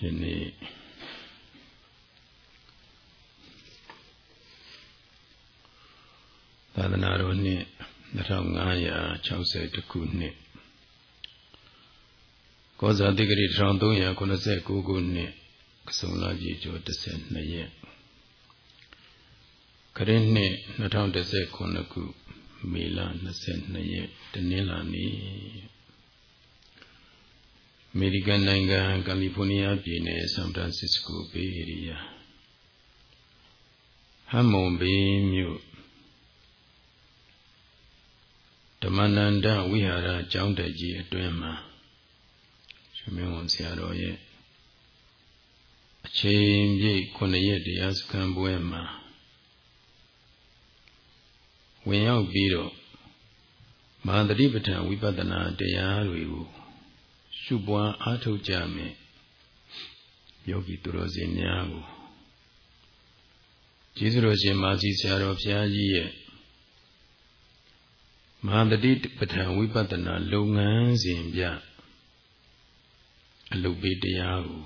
ယနေ့သာသနာတော်နှစ်2560ခုနှစ်ကောဇာတိဂရီ1389ခုနှစ်ကစုံလာပြည်ကျော်12ရက်ခရစ်နှစ်2019ခုမေလ22ရက်တနင်္လာနေ့ အမေရိကန်နိုင်ငံကယ်လီဖိုးနီးယားပြည်နယ်ဆန်ဖရန်စစ္စကိုဘေးအေရီးယားဟမ်မွန်ဘေးမြို့ဓမ္မနန္ဒဝိဟာရကျောင်းတက်ကြီးအတွင်းမှာရှင်မင်းဝန်ဆရာတော်ရဲ့အချိန်ပြည့်9ရက်တရားစခန်းပွဲမှာဝင်ရောက်ပြီးတော့မဟာတတိပဋ္ဌာန်ဝိပဿနာတရားတွေကို ရှုပွားအားထုတ်ကြမယ်ယောဂီသူတော်စင်များကိုကျေးဇူးတော်ရှင်မာစီဆရာတော်ဘုရားကြီးရဲ့မဟာတတိပဋ္ဌာန်ဝိပဿနာလုပ်ငန်းစဉ်ပြအလုပ်ပေးတရားကို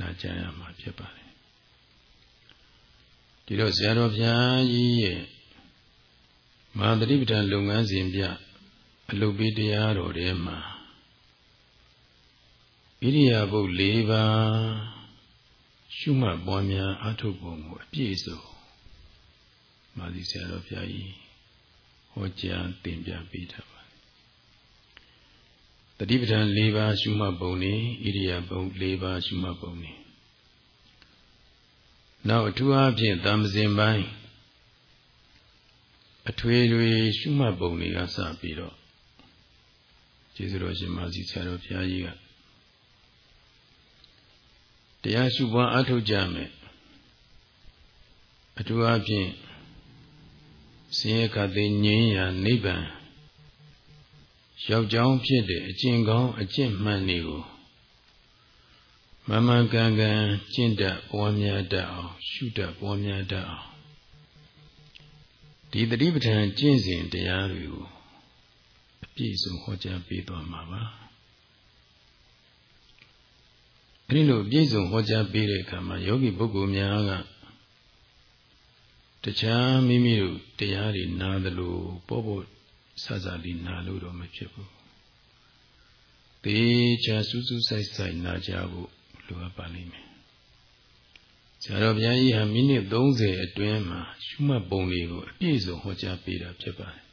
နာကြားရမှာဖြစ်ပါတယ်ဒီတော့ဆရာတော်ဘုရားကြီးရဲ့မဟာတတိပဋ္ဌာန်လုပ်ငန်းစဉ်ပြအလုပ်ပေးတရားတော်ထဲမှာ ဣရိယာပုတ်၄ပါးရှုမှတ်ပွားများအထုပ်ပုံကိုအပြည့်စုံမာသီဆရာတော်ဘုရားကြီးဟောကြားသင်ပြပေးထားပါတယ်တတိပဋ္ဌာန်၄ပါးရှုမှတ်ပုံနေဣရိယာပုတ်၄ပါးရှုမှတ်ပုံနေနောက်အထူးအားဖြင့်တမ္ပဇင်ပိုင်းအထွေထွေရှုမှတ်ပုံတွေကစပြီးတော့ကျေးဇူးတော်ရှင်မာစီဆရာတော်ဘုရားကြီးက တရားရှုပွားအထုတ်ကြမယ်အထူးအားဖြင့်ဆင်းရဲခတ်သိငြိမ်းရာနိဗ္ဗာန်ရောက်ကြောင်းဖြစ်တဲ့အကျင့်ကောင်းအကျင့်မှန်တွေကိုမမှန်ကန်ကန်ကျင့်တတ်ပွားများတတ်အောင်ရှုတတ်ပွားများတတ်အောင်ဒီတတိပဋ္ဌာန်ကျင့်စဉ်တရားတွေကိုအပြည့်စုံဟောကြားပေးသွားမှာပါ အဲဒီလိုအပြည့်စုံဟောကြားပေးတဲ့အခါမှာယောဂီပုဂ္ဂိုလ်များကတခြားမိမိတို့တရားတွေနားသလိုပေါ့ပေါ့ဆဆလေးနားလို့တော့မဖြစ်ဘူးသေချာစူးစူးဆိုင်ဆိုင်နာကြဖို့လိုအပ်ပါလိမ့်မယ်ဆရာတော်ဘုရားကြီးဟာမိနစ်30အတွင်းမှာရှုမှတ်ပုံတွေကိုအပြည့်စုံဟောကြားပေးတာဖြစ်ပါတယ်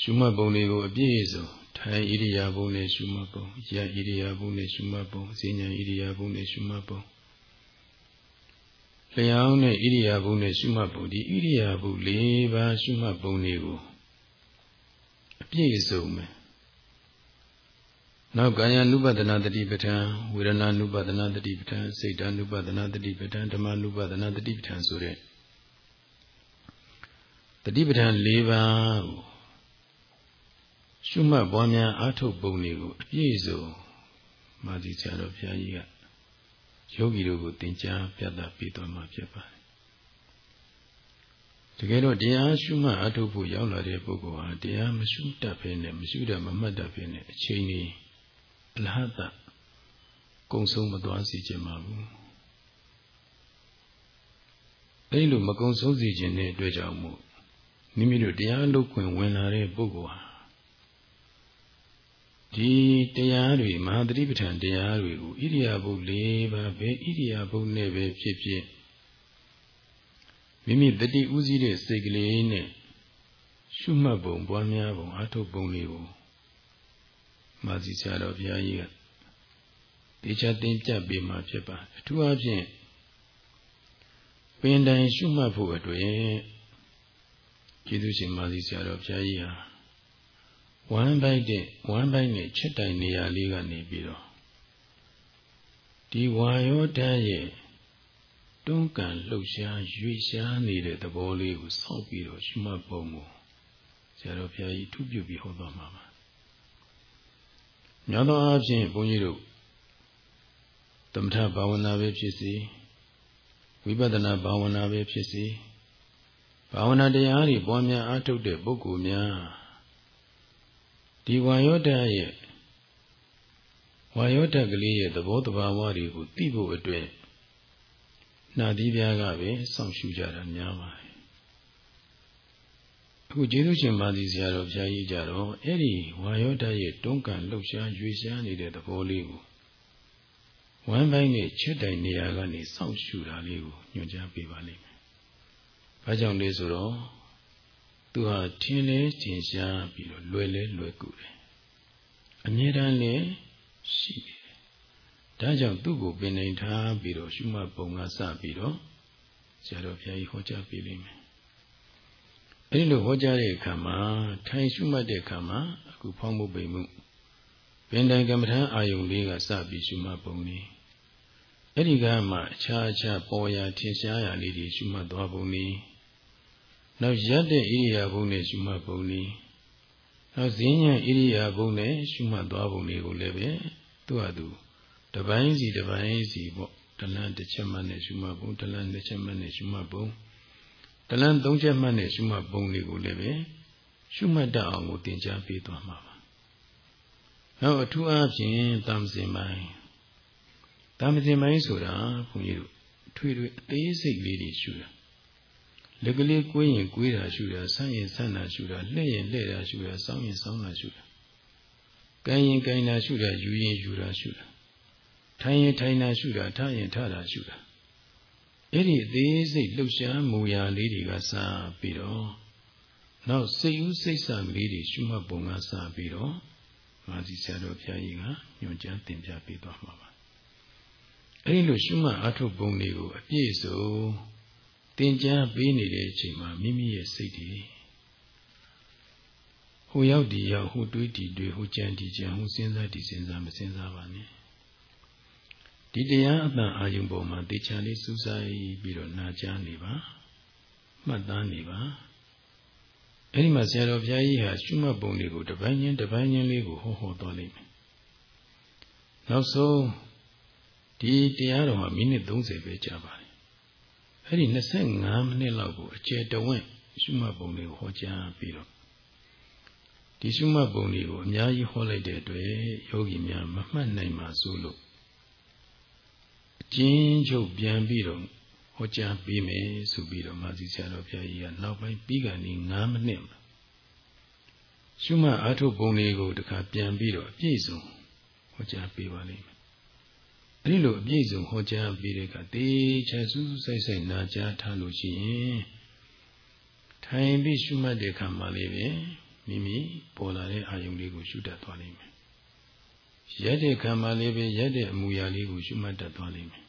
ရှုမှတ်ပုံတွေကိုအပြည့်စုံ ထိုင်ဣရိယာပုနဲ့ရှုမှတ်ပုံရဣရိယာပုနဲ့ရှုမှတ်ပုံဈဉ္ဉံဣရိယာပုနဲ့ရှုမှတ်ပုံလျှောင်းနဲ့ဣရိယာပုနဲ့ရှုမှတ်ပုံဒီဣရိယာပု၄ပါးရှုမှတ်ပုံတွေကိုအပြည့်စုံမယ်နောက်ကာယ ानु ပဒနာတတိပဋ္ဌာန်ဝေဒနာ ानु ပဒနာတတိပဋ္ဌာန်စိတ် ानु ပဒနာတတိပဋ္ဌာန်ဓမ္မ ानु ပဒနာတတိပဋ္ဌာန်ဆိုတဲ့တတိပဋ္ဌာန်၄ပါးကို ရှုမှတ်ပွားများအားထုတ်ပုံတွေကိုအပြည့်စုံမာသီဆရာတော်ဘုရားကြီးကယောဂီတို့ကိုသင်ကြားပြသပေးတော်မှာဖြစ်ပါတယ်တကယ်တော့တရားရှုမှတ်အားထုတ်ဖို့ရောက်လာတဲ့ပုဂ္ဂိုလ်ဟာတရားမရှုတတ်ဘဲနဲ့မရှုတတ်မမှတ်တတ်ဘဲနဲ့အချိန်ကြီးအလဟတကုံဆုံးမသွားစေချင်ပါဘူးအဲဒီလိုမကုံဆုံးစေခြင်းတဲ့အတွက်ကြောင့်မို့မိမိတို့တရားလုပ်ခွင့်ဝင်လာတဲ့ပုဂ္ဂိုလ်ဟာ ဒီတရားတွေမဟာသတိပဋ္ဌာန်တရားတွေကိုဣရိယာပုတ်၄ပါးပဲဣရိယာပုတ်နဲ့ပဲဖြစ်ဖြစ်မိမိတတိဥစည်းတဲ့စိတ်ကလေးနဲ့ရှုမှတ်ပုံပွားများပုံအထုတ်ပုံလေးကိုမာစီဆရာတော်ဘုရားကြီးကတေချာတင်ပြပေးมาဖြစ်ပါအထူးအဖြင့်ပင်တိုင်ရှုမှတ်ဖို့အတွက်ကျေးဇူးရှင်မာစီဆရာတော်ဘုရားကြီးဟာ ဝမ်းပိုက်တဲ့ဝမ်းပိုက်နဲ့ချက်တိုင်နေရာလေးကနေပြီးတော့ဒီဝါယောဓာတ်ရဲ့တွန်းကန်လှုပ်ရှားရွေ့ရှားနေတဲ့သဘောလေးကိုစောင့်ပြီးတော့ရှုမှတ်ပုံကိုဆရာတော်ဘုရားကြီးထုပြုပြီးဟောသွားမှာပါ။ညသောအားဖြင့်ဘုန်းကြီးတို့သမထဘာဝနာပဲဖြစ်စေဝိပဿနာဘာဝနာပဲဖြစ်စေဘာဝနာတရားတွေပွားများအားထုတ်တဲ့ပုဂ္ဂိုလ်များ ဒီဝါယောဓာရဲ့ဝဝါယောဓာတ်ကလေးရဲ့သဘောတဘာဝတွေကိုသိဖို့အတွက်နာသီးပြားကပဲစောင့်ရှုကြတာများပါတယ်အခုကျေးဇူးရှင်ပါစီဆရာတော်ဘုရားကြီးကြတော့အဲ့ဒီဝါယောဓာတ်ရဲ့တွန်းကန်လှုပ်ရှားရွေ့ရှားနေတဲ့သဘောလေးကိုဝမ်းပိုင်းနဲ့ချက်တိုင်နေရာကနေစောင့်ရှုတာလေးကိုညွှန်ကြားပေးပါလိမ့်မယ်။ဘာကြောင့်လဲဆိုတော့ သူဟာထင်းလဲထင်ရှားပြီးတော့လွယ်လဲလွယ်ကူတယ်။အမြဲတမ်းလည်းရှိတယ်။ဒါကြောင့်သူ့ကိုပင်နိုင်ထားပြီးတော့ရှုမှတ်ပုံကစပြီးတော့ဆရာတော်ဘုရားကြီးဟောကြားပေးလိမ့်မယ်။အဲဒီလိုဟောကြားတဲ့အခါမှာထိုင်ရှုမှတ်တဲ့အခါမှာအခုဖောင်းမှုပိန်မှုပင်တိုင်ကမ္မထံအာယုံလေးကစပြီးရှုမှတ်ပုံလေးအဲ့ဒီကမှအခြားအခြားပေါ်ရာထင်ရှားရာလေးတွေရှုမှတ်သွားပုံလေး နောက်ရက်တဲ့ဣရိယာပုနဲ့ရှုမှတ်ပုံလေးနောက်ဈဉ္ဉံဣရိယာပုနဲ့ရှုမှတ်သွားပုံလေးကိုလည်းပဲသူ့ဟာသူတပိုင်းစီတပိုင်းစီပေါ့တလန်းတစ်ချက်မှနဲ့ရှုမှတ်ပုံတလန်းနှစ်ချက်မှနဲ့ရှုမှတ်ပုံတလန်းသုံးချက်မှနဲ့ရှုမှတ်ပုံလေးကိုလည်းပဲရှုမှတ်တတ်အောင်ကိုသင်ကြားပေးသွားမှာပါနောက်အထူးအားဖြင့်တမ်စင်ပိုင်းတာမတင်ပိုင်းဆိုတာဘုန်းကြီးတို့ထွေထွေအသေးစိတ်လေးတွေရှုတာ လက်ကလေးကွေးရင်ကွေးတာရှုတာဆန်းရင်ဆန်းတာရှုတာလှဲ့ရင်လှဲ့တာရှုတာစောင်းရင်စောင်းတာရှုတာကိုင်းရင်ကိုင်းတာရှုတာယူရင်ယူတာရှုတာထိုင်ရင်ထိုင်တာရှုတာထားရင်ထားတာရှုတာအဲ့ဒီအသေးစိတ်လှုပ်ရှားမူရာလေးတွေကစပြီးတော့နောက်စိတ်ဦးစိတ်ဆံလေးတွေရှုမှတ်ပုံကစပြီးတော့မာစီဆရာတော်ဘုရားကြီးကညွှန်ကြားသင်ပြပေးသွားမှာပါအဲဒီလိုရှုမှတ်အထုပုံတွေကိုအပြည့်စုံ သင်ကြားပေးနေတဲ့အချိန်မှာမိမိရဲ့စိတ်တွေဟိုရောက်ဒီရောက်ဟိုတွေးဒီတွေးဟိုကြံဒီကြံဟိုစဉ်းစားဒီစဉ်းစားမစဉ်းစားပါနဲ့ဒီတရားအပံအာယုံပေါ်မှာတေချာလေးစူးစိုက်ပြီးတော့နာကြားနေပါမှတ်သားနေပါအဲဒီမှာဆရာတော်ဘုရားကြီးဟာရှုမှတ်ပုံတွေကိုတပိုင်းချင်းတပိုင်းချင်းလေးကိုဟောဟောသွားလိမ့်မယ်နောက်ဆုံးဒီတရားတော်မှာမိနစ်30ပဲကြာပါတယ် အဲ့ဒီ25မိနစ်လောက်ကိုအကျယ်တဝင့်ရှုမှတ်ပုံတွေကိုဟောကြားပြီးတော့ဒီရှုမှတ်ပုံတွေကိုအများကြီးဟောလိုက်တဲ့အတွက်ယောဂီများမမှတ်နိုင်ပါစို့လို့အကျဉ်းချုပ်ပြန်ပြီးတော့ဟောကြားပေးမယ်ဆိုပြီးတော့မာစီဆရာတော်ဘုရားကြီးကနောက်ပိုင်းပြီးကနေ9မိနစ်မှာရှုမှတ်အားထုတ်ပုံတွေကိုတခါပြန်ပြီးတော့အပြည့်စုံဟောကြားပေးပါလိမ့်မယ် အဲဒီလိုအပြည့်စုံဟောကြားပြီးတဲ့ကတေချာစူးစူးဆိုင်ဆိုင်နာကြားထားလို့ရှိရင်ထိုင်ပြီးရှုမှတ်တဲ့အခါမှာလေးပဲမိမိပေါ်လာတဲ့အာယုံလေးကိုရှုတတ်သွားလိမ့်မယ်။ရက်တဲ့ခံမှာလေးပဲရက်တဲ့အမူအရာလေးကိုရှုမှတ်တတ်သွားလိမ့်မယ်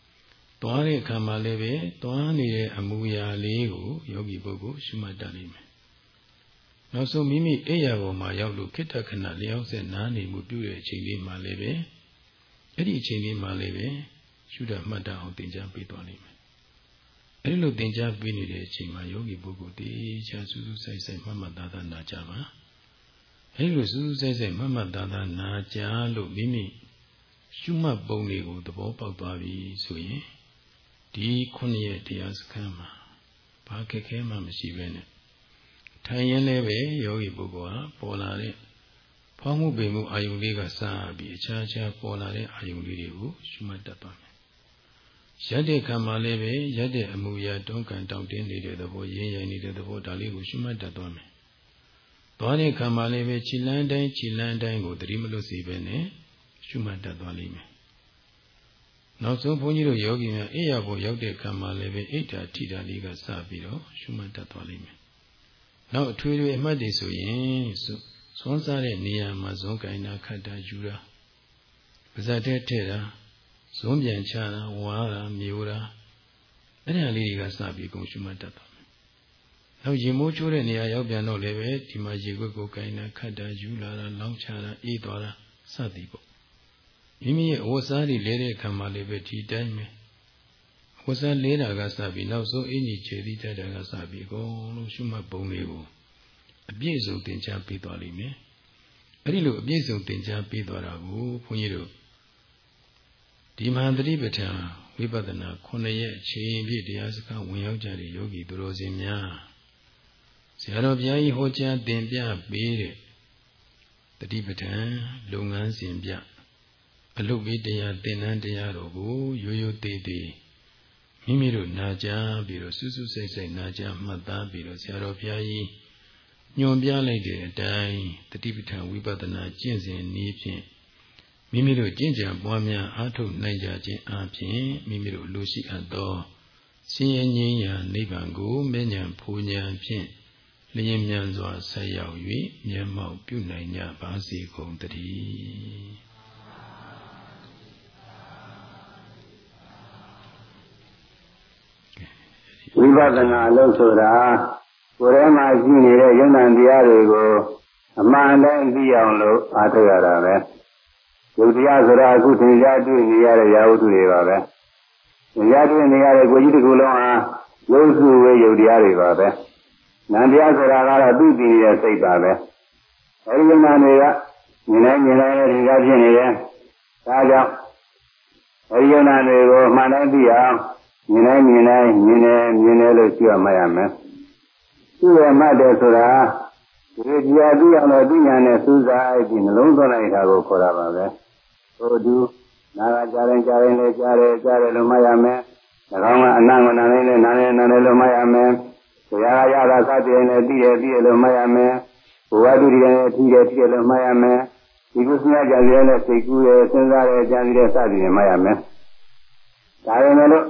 ။သွားတဲ့ခံမှာလေးပဲသွားနေတဲ့အမူအရာလေးကိုယောဂီပုဂ္ဂိုလ်ရှုမှတ်တတ်လိမ့်မယ်။နောက်ဆုံးမိမိအိယာပေါ်မှာရောက်လို့ခိတ္တခဏလျောက်ဆက်နားနေမှုပြုတဲ့အချိန်လေးမှာလေးပဲ အဲ့ဒီအချိန်လေးမှလည်းပဲရှုတာမှတ်တာအောင်သင်ကြားပေးသွားလိမ့်မယ်။အဲ့ဒီလိုသင်ကြားပေးနေတဲ့အချိန်မှာယောဂီပုဂ္ဂိုလ်တေချာစူးစူးဆိုင်ဆိုင်မှတ်မှတ်သားသားနာကြပါ။အဲ့ဒီလိုစူးစူးဆိုင်ဆိုင်မှတ်မှတ်သားသားနာကြလို့မိမိရှုမှတ်ပုံတွေကိုသဘောပေါက်သွားပြီဆိုရင်ဒီခုနှစ်ရက်တရားစခန်းမှာဘာခက်ခဲမှမရှိပဲနဲ့ထိုင်ရင်လည်းပဲယောဂီပုဂ္ဂိုလ်ဟာပေါ်လာတဲ့ ဖောင်းမှုပင်မှုအာယုံလေးကစပြီးအခြားခြားပေါ်လာတဲ့အာယုံလေးတွေကိုရှုမှတ်တတ်ပါမယ်။ရက်တဲ့ခံမှာလည်းပဲရက်တဲ့အမူအရာတွန်းကန်တောင့်တင်းနေတဲ့သဘောရင်းရိုင်နေတဲ့သဘောဒါလေးကိုရှုမှတ်တတ်သွားမယ်။သွားတဲ့ခံမှာလည်းပဲခြိလန်းတိုင်းခြိလန်းတိုင်းကိုသတိမလွတ်စေပဲနဲ့ရှုမှတ်တတ်သွားလိမ့်မယ်။နောက်ဆုံးဘုန်းကြီးတို့ယောဂီများအိယာဘုရောက်တဲ့ခံမှာလည်းပဲအိဋ္ဌာထိတာလေးကစပြီးတော့ရှုမှတ်တတ်သွားလိမ့်မယ်။နောက်အထွေထွေအမှတ်တွေဆိုရင် စွန်းစားတဲ့နေရာမှာဇွန်းကင်တာခတ်တာယူတာပါဇက်တဲ့ထဲ့တာဇွန်းပြန်ချတာဝါတာမျိုးတာအဲ့ဒါလေးတွေကစပြီးကုန်ရှုမှတ်တတ်တာနောက်ရေမိုးချိုးတဲ့နေရာရောက်ပြန်တော့လည်းပဲဒီမှာရေခွက်ကိုကင်တာခတ်တာယူလာတာလောင်းချတာအေးသွားတာစသည်ပေါ့မိမိရဲ့အဝတ်စားတွေလဲတဲ့အခါမှာလည်းပဲဒီတိုင်းပဲဝတ်စားလဲတာကစပြီးနောက်ဆုံးအင်ကြီးခြေသီးတက်တာကစပြီးအကုန်လုံးရှုမှတ်ပုံတွေကိုအ ပြည့်စုံသင်ကြားပေးသွားလိမ့်မယ်။အဲဒီလိုအပြည့်စုံသင်ကြားပေးသွားတာကိုဘုန်းကြီးတို့ဒီမဟာသတိပဋ္ဌာန်ဝိပဿနာ9ရက်အချိန်ပြည့်တရားစကားဝင်ရောက်ကြတဲ့ယောဂီသူတော်စင်များဆရာတော်ဘုရားကြီးဟောကြားသင်ပြပေးတဲ့သတိပဋ္ဌာန်လုပ်ငန်းစဉ်ပြအလုပ်ပေးတရားသင်တန်းတရားတော်ကိုရိုးရိုးသေးသေးမိမိတို့နာကြားပြီးတော့စွစွစိတ်စိတ်နာကြားမှတ်သားပြီးတော့ဆရာတော်ဘုရားကြီး ညွန်ပြလိုက်တဲ့အတိုင်းတတိပဋ္ဌာန်ဝိပဿနာကျင့်စဉ်နည်းဖြင့်မိမိတို့ကျင့်ကြံပွားများအားထုတ်နိုင်ကြခြင်းအပြင်မိမိတို့လိုရှိအပ်သောဆင်းရဲငြိမ်းရာနိဗ္ဗာန်ကိုမဲ့ညာဖူညာဖြင့်လျင်မြန်စွာဆက်ရောက်၍မျက်မှောက်ပြုနိုင်ကြပါစေကုန်တည်းဝိပဿနာလို့ဆိုတာ ကိုယ်ထဲမှာရှိနေတဲ့ယုံနာတရားတွေကိုအမှန်တိုင်းသိအောင်လို့အားထုတ်ရတာပဲယုတ်တရားဆိုတာအခုသင်ကြားတွေ့နေရတဲ့ရာဟုတုတွေပါပဲသင်ကြားတွေ့နေရတဲ့ကိုကြီးတစ်ခုလုံးဟာယုတ်စုဝေယုတ်တရားတွေပါပဲနန္တရားဆိုတာကတော့သူ့တည်နေတဲ့စိတ်ပါပဲအဲဒီယုံနာတွေကမြင်နိုင်မြင်နိုင်တဲ့ဒီကဖြစ်နေတယ်ဒါကြောင့်အဲဒီယုံနာတွေကိုအမှန်တိုင်းသိအောင်မြင်နိုင်မြင်နိုင်မြင်တယ်မြင်တယ်လို့ကြည့်ရမှရမယ် သူ့ရဲ့မှတ်တယ်ဆိုတာဒီတရားသိအောင်လို့သိညာနဲ့စူးစားပြီးနှလုံးသွင်းလိုက်တာကိုခေါ်တာပါပဲဟိုသူနာကကြားရင်ကြားရင်လည်းကြားတယ်ကြားတယ်လို့မှတ်ရမယ်၎င်းကအနံ့ကနာနေလည်းနာနေနာနေလို့မှတ်ရမယ်တရားရတာစတဲ့လည်းသိတယ်သိတယ်လို့မှတ်ရမယ်ဘဝတုရိယနဲ့ထီးတယ်ထီးတယ်လို့မှတ်ရမယ်ဒီကုသနာကြံရတဲ့စိတ်ကူးရဲ့စဉ်းစားတဲ့ကြံရတဲ့စသည်တွေမှတ်ရမယ်ဒါပေမဲ့လို့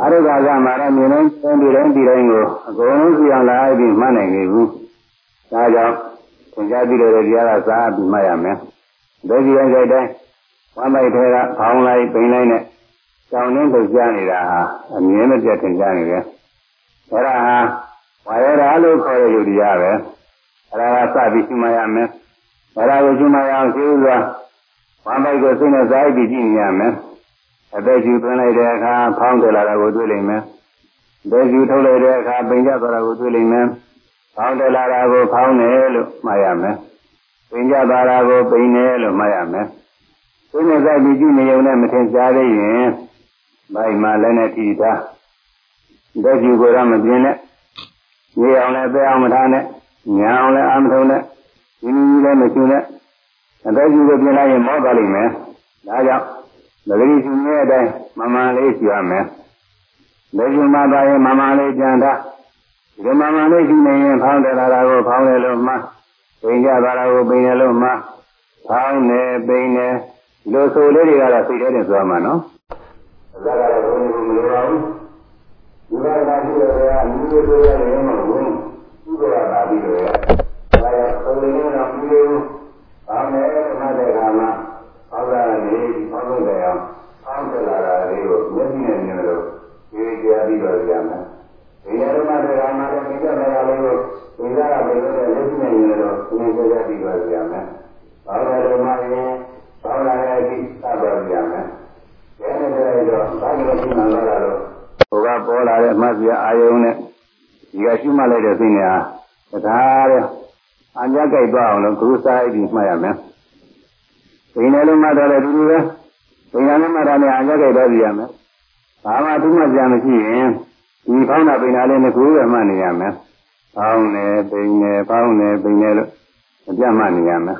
အရုက္ခကမှာတော့မြင်တိုင်းဒီတိုင်းဒီတိုင်းကိုအကုန်လုံးကြည့်အောင်လာပြီးမှတ်နိုင်နေဘူး။ဒါကြောင့်သင်ကြားပြီးတော့တရားကစားပြီးမှတ်ရမယ်။ဒေဒီတိုင်းတိုင်းဝမ်းပိုက်ထဲကခေါင်းလိုက်ပိန်လိုက်နဲ့ကြောင်နှင်းထုတ်ကြနေတာဟာအမြင်မပြတ်ထင်ရှားနေတယ်။အဲဒါဟာဝါရဓာလို့ခေါ်တဲ့ယုတ်တရားပဲ။အဲဒါကစပြီးရှိမှရမယ်။အဲဒါကိုရှိမှရအောင်သိဥစွာဝမ်းပိုက်ကိုစိတ်နဲ့စားပြီးကြည့်နေရမယ်။ အသက်ရှူသွင်းလိုက်တဲ့အခါဖောင်းတယ်လာတာကိုတွေ့လိမ့်မယ်။သက်ရှူထုတ်လိုက်တဲ့အခါပိန်ကျသွားတာကိုတွေ့လိမ့်မယ်။ဖောင်းတယ်လာတာကိုဖောင်းတယ်လို့မှတ်ရမယ်။ပိန်ကျသွားတာကိုပိန်တယ်လို့မှတ်ရမယ်။သိနေစိုက်ပြီးကြည့်နေုံနဲ့မထင်ရှားသေးရင်ဘိုင်မှာလည်းနဲ့ထိတာ။သက်ရှူကိုတော့မပြင်းနဲ့။ရေအောင်လည်းပဲအောင်မထားနဲ့။ညာအောင်လည်းအမထုံနဲ့။ဒီနည်းလည်းမရှူနဲ့။အသက်ရှူကိုပြင်လိုက်ရင်မောသွားလိမ့်မယ်။ဒါကြောင့် လကတိရှင်ရဲ့အတိုင်းမမှန်လေးရှိရမယ်။လက်ရှင်မှာပါရင်မမှန်လေးကြံတာဒီမမှန်လေးရှိနေရင်ဖောင်းတယ်လာတာကိုဖောင်းတယ်လို့မှပိန်ကြပါတာကိုပိန်တယ်လို့မှဖောင်းတယ်ပိန်တယ်လို့ဆိုလေးတွေကတော့သိတဲ့တင်ဆိုရမှာနော်။ဒါကတော့ဘုန်းကြီးကမလိုပါဘူး။ဒီကနေ့ရှိတဲ့ကအမျိုးမျိုးဆိုရတယ်မဟုတ်ဘူး။သူကပါပြီးတော့ဒါရဆိုလေးကတော့ပြီးလို့ဖောင်းတယ်မှတ်တဲ့အခါမှာ ဟောတာနေဟောလို့လည်းအောင်အောင်းတက်လာတာလေးကိုမျက်စိနဲ့မြင်လို့ဒီကြားပြီးတော့ရမယ်။ဒီရမတရားမှာလည်းဒီကမရလေးကိုဒီကကပဲလို့လက်ရှိနဲ့မြင်လို့သင်္ကြန်ပြီးတော့ရမယ်။ဘာလို့လဲမှရင်ဘာလာရဲ့အဖြစ်သတ်ပါရမယ်။ကျန်တဲ့တော့ဘာလို့ဒီမှာလာတော့ဟိုကပေါ်လာတဲ့အမှတ်စရာအာယုံနဲ့ဒီကရှိမှလိုက်တဲ့သိနေဟာတခါတဲ့အညာကြိုက်သွားအောင်လို့ဂရုစားပြီးမှတ်ရမယ်။ ဘိနေလုံးမှတော့လည်းဒီလိုပဲဘိနေလုံးမှတော့လည်းအကြက်ကြိုက်တော့ပြရမယ်ဘာမှသူမှပြန်မရှိရင်ဒီဖောင်းတာဘိနာလေးနဲ့ကိုယ်ရမှနေရမယ်ဖောင်းနေဘိနေဖောင်းနေဘိနေလို့အပြတ်မှနေရမယ်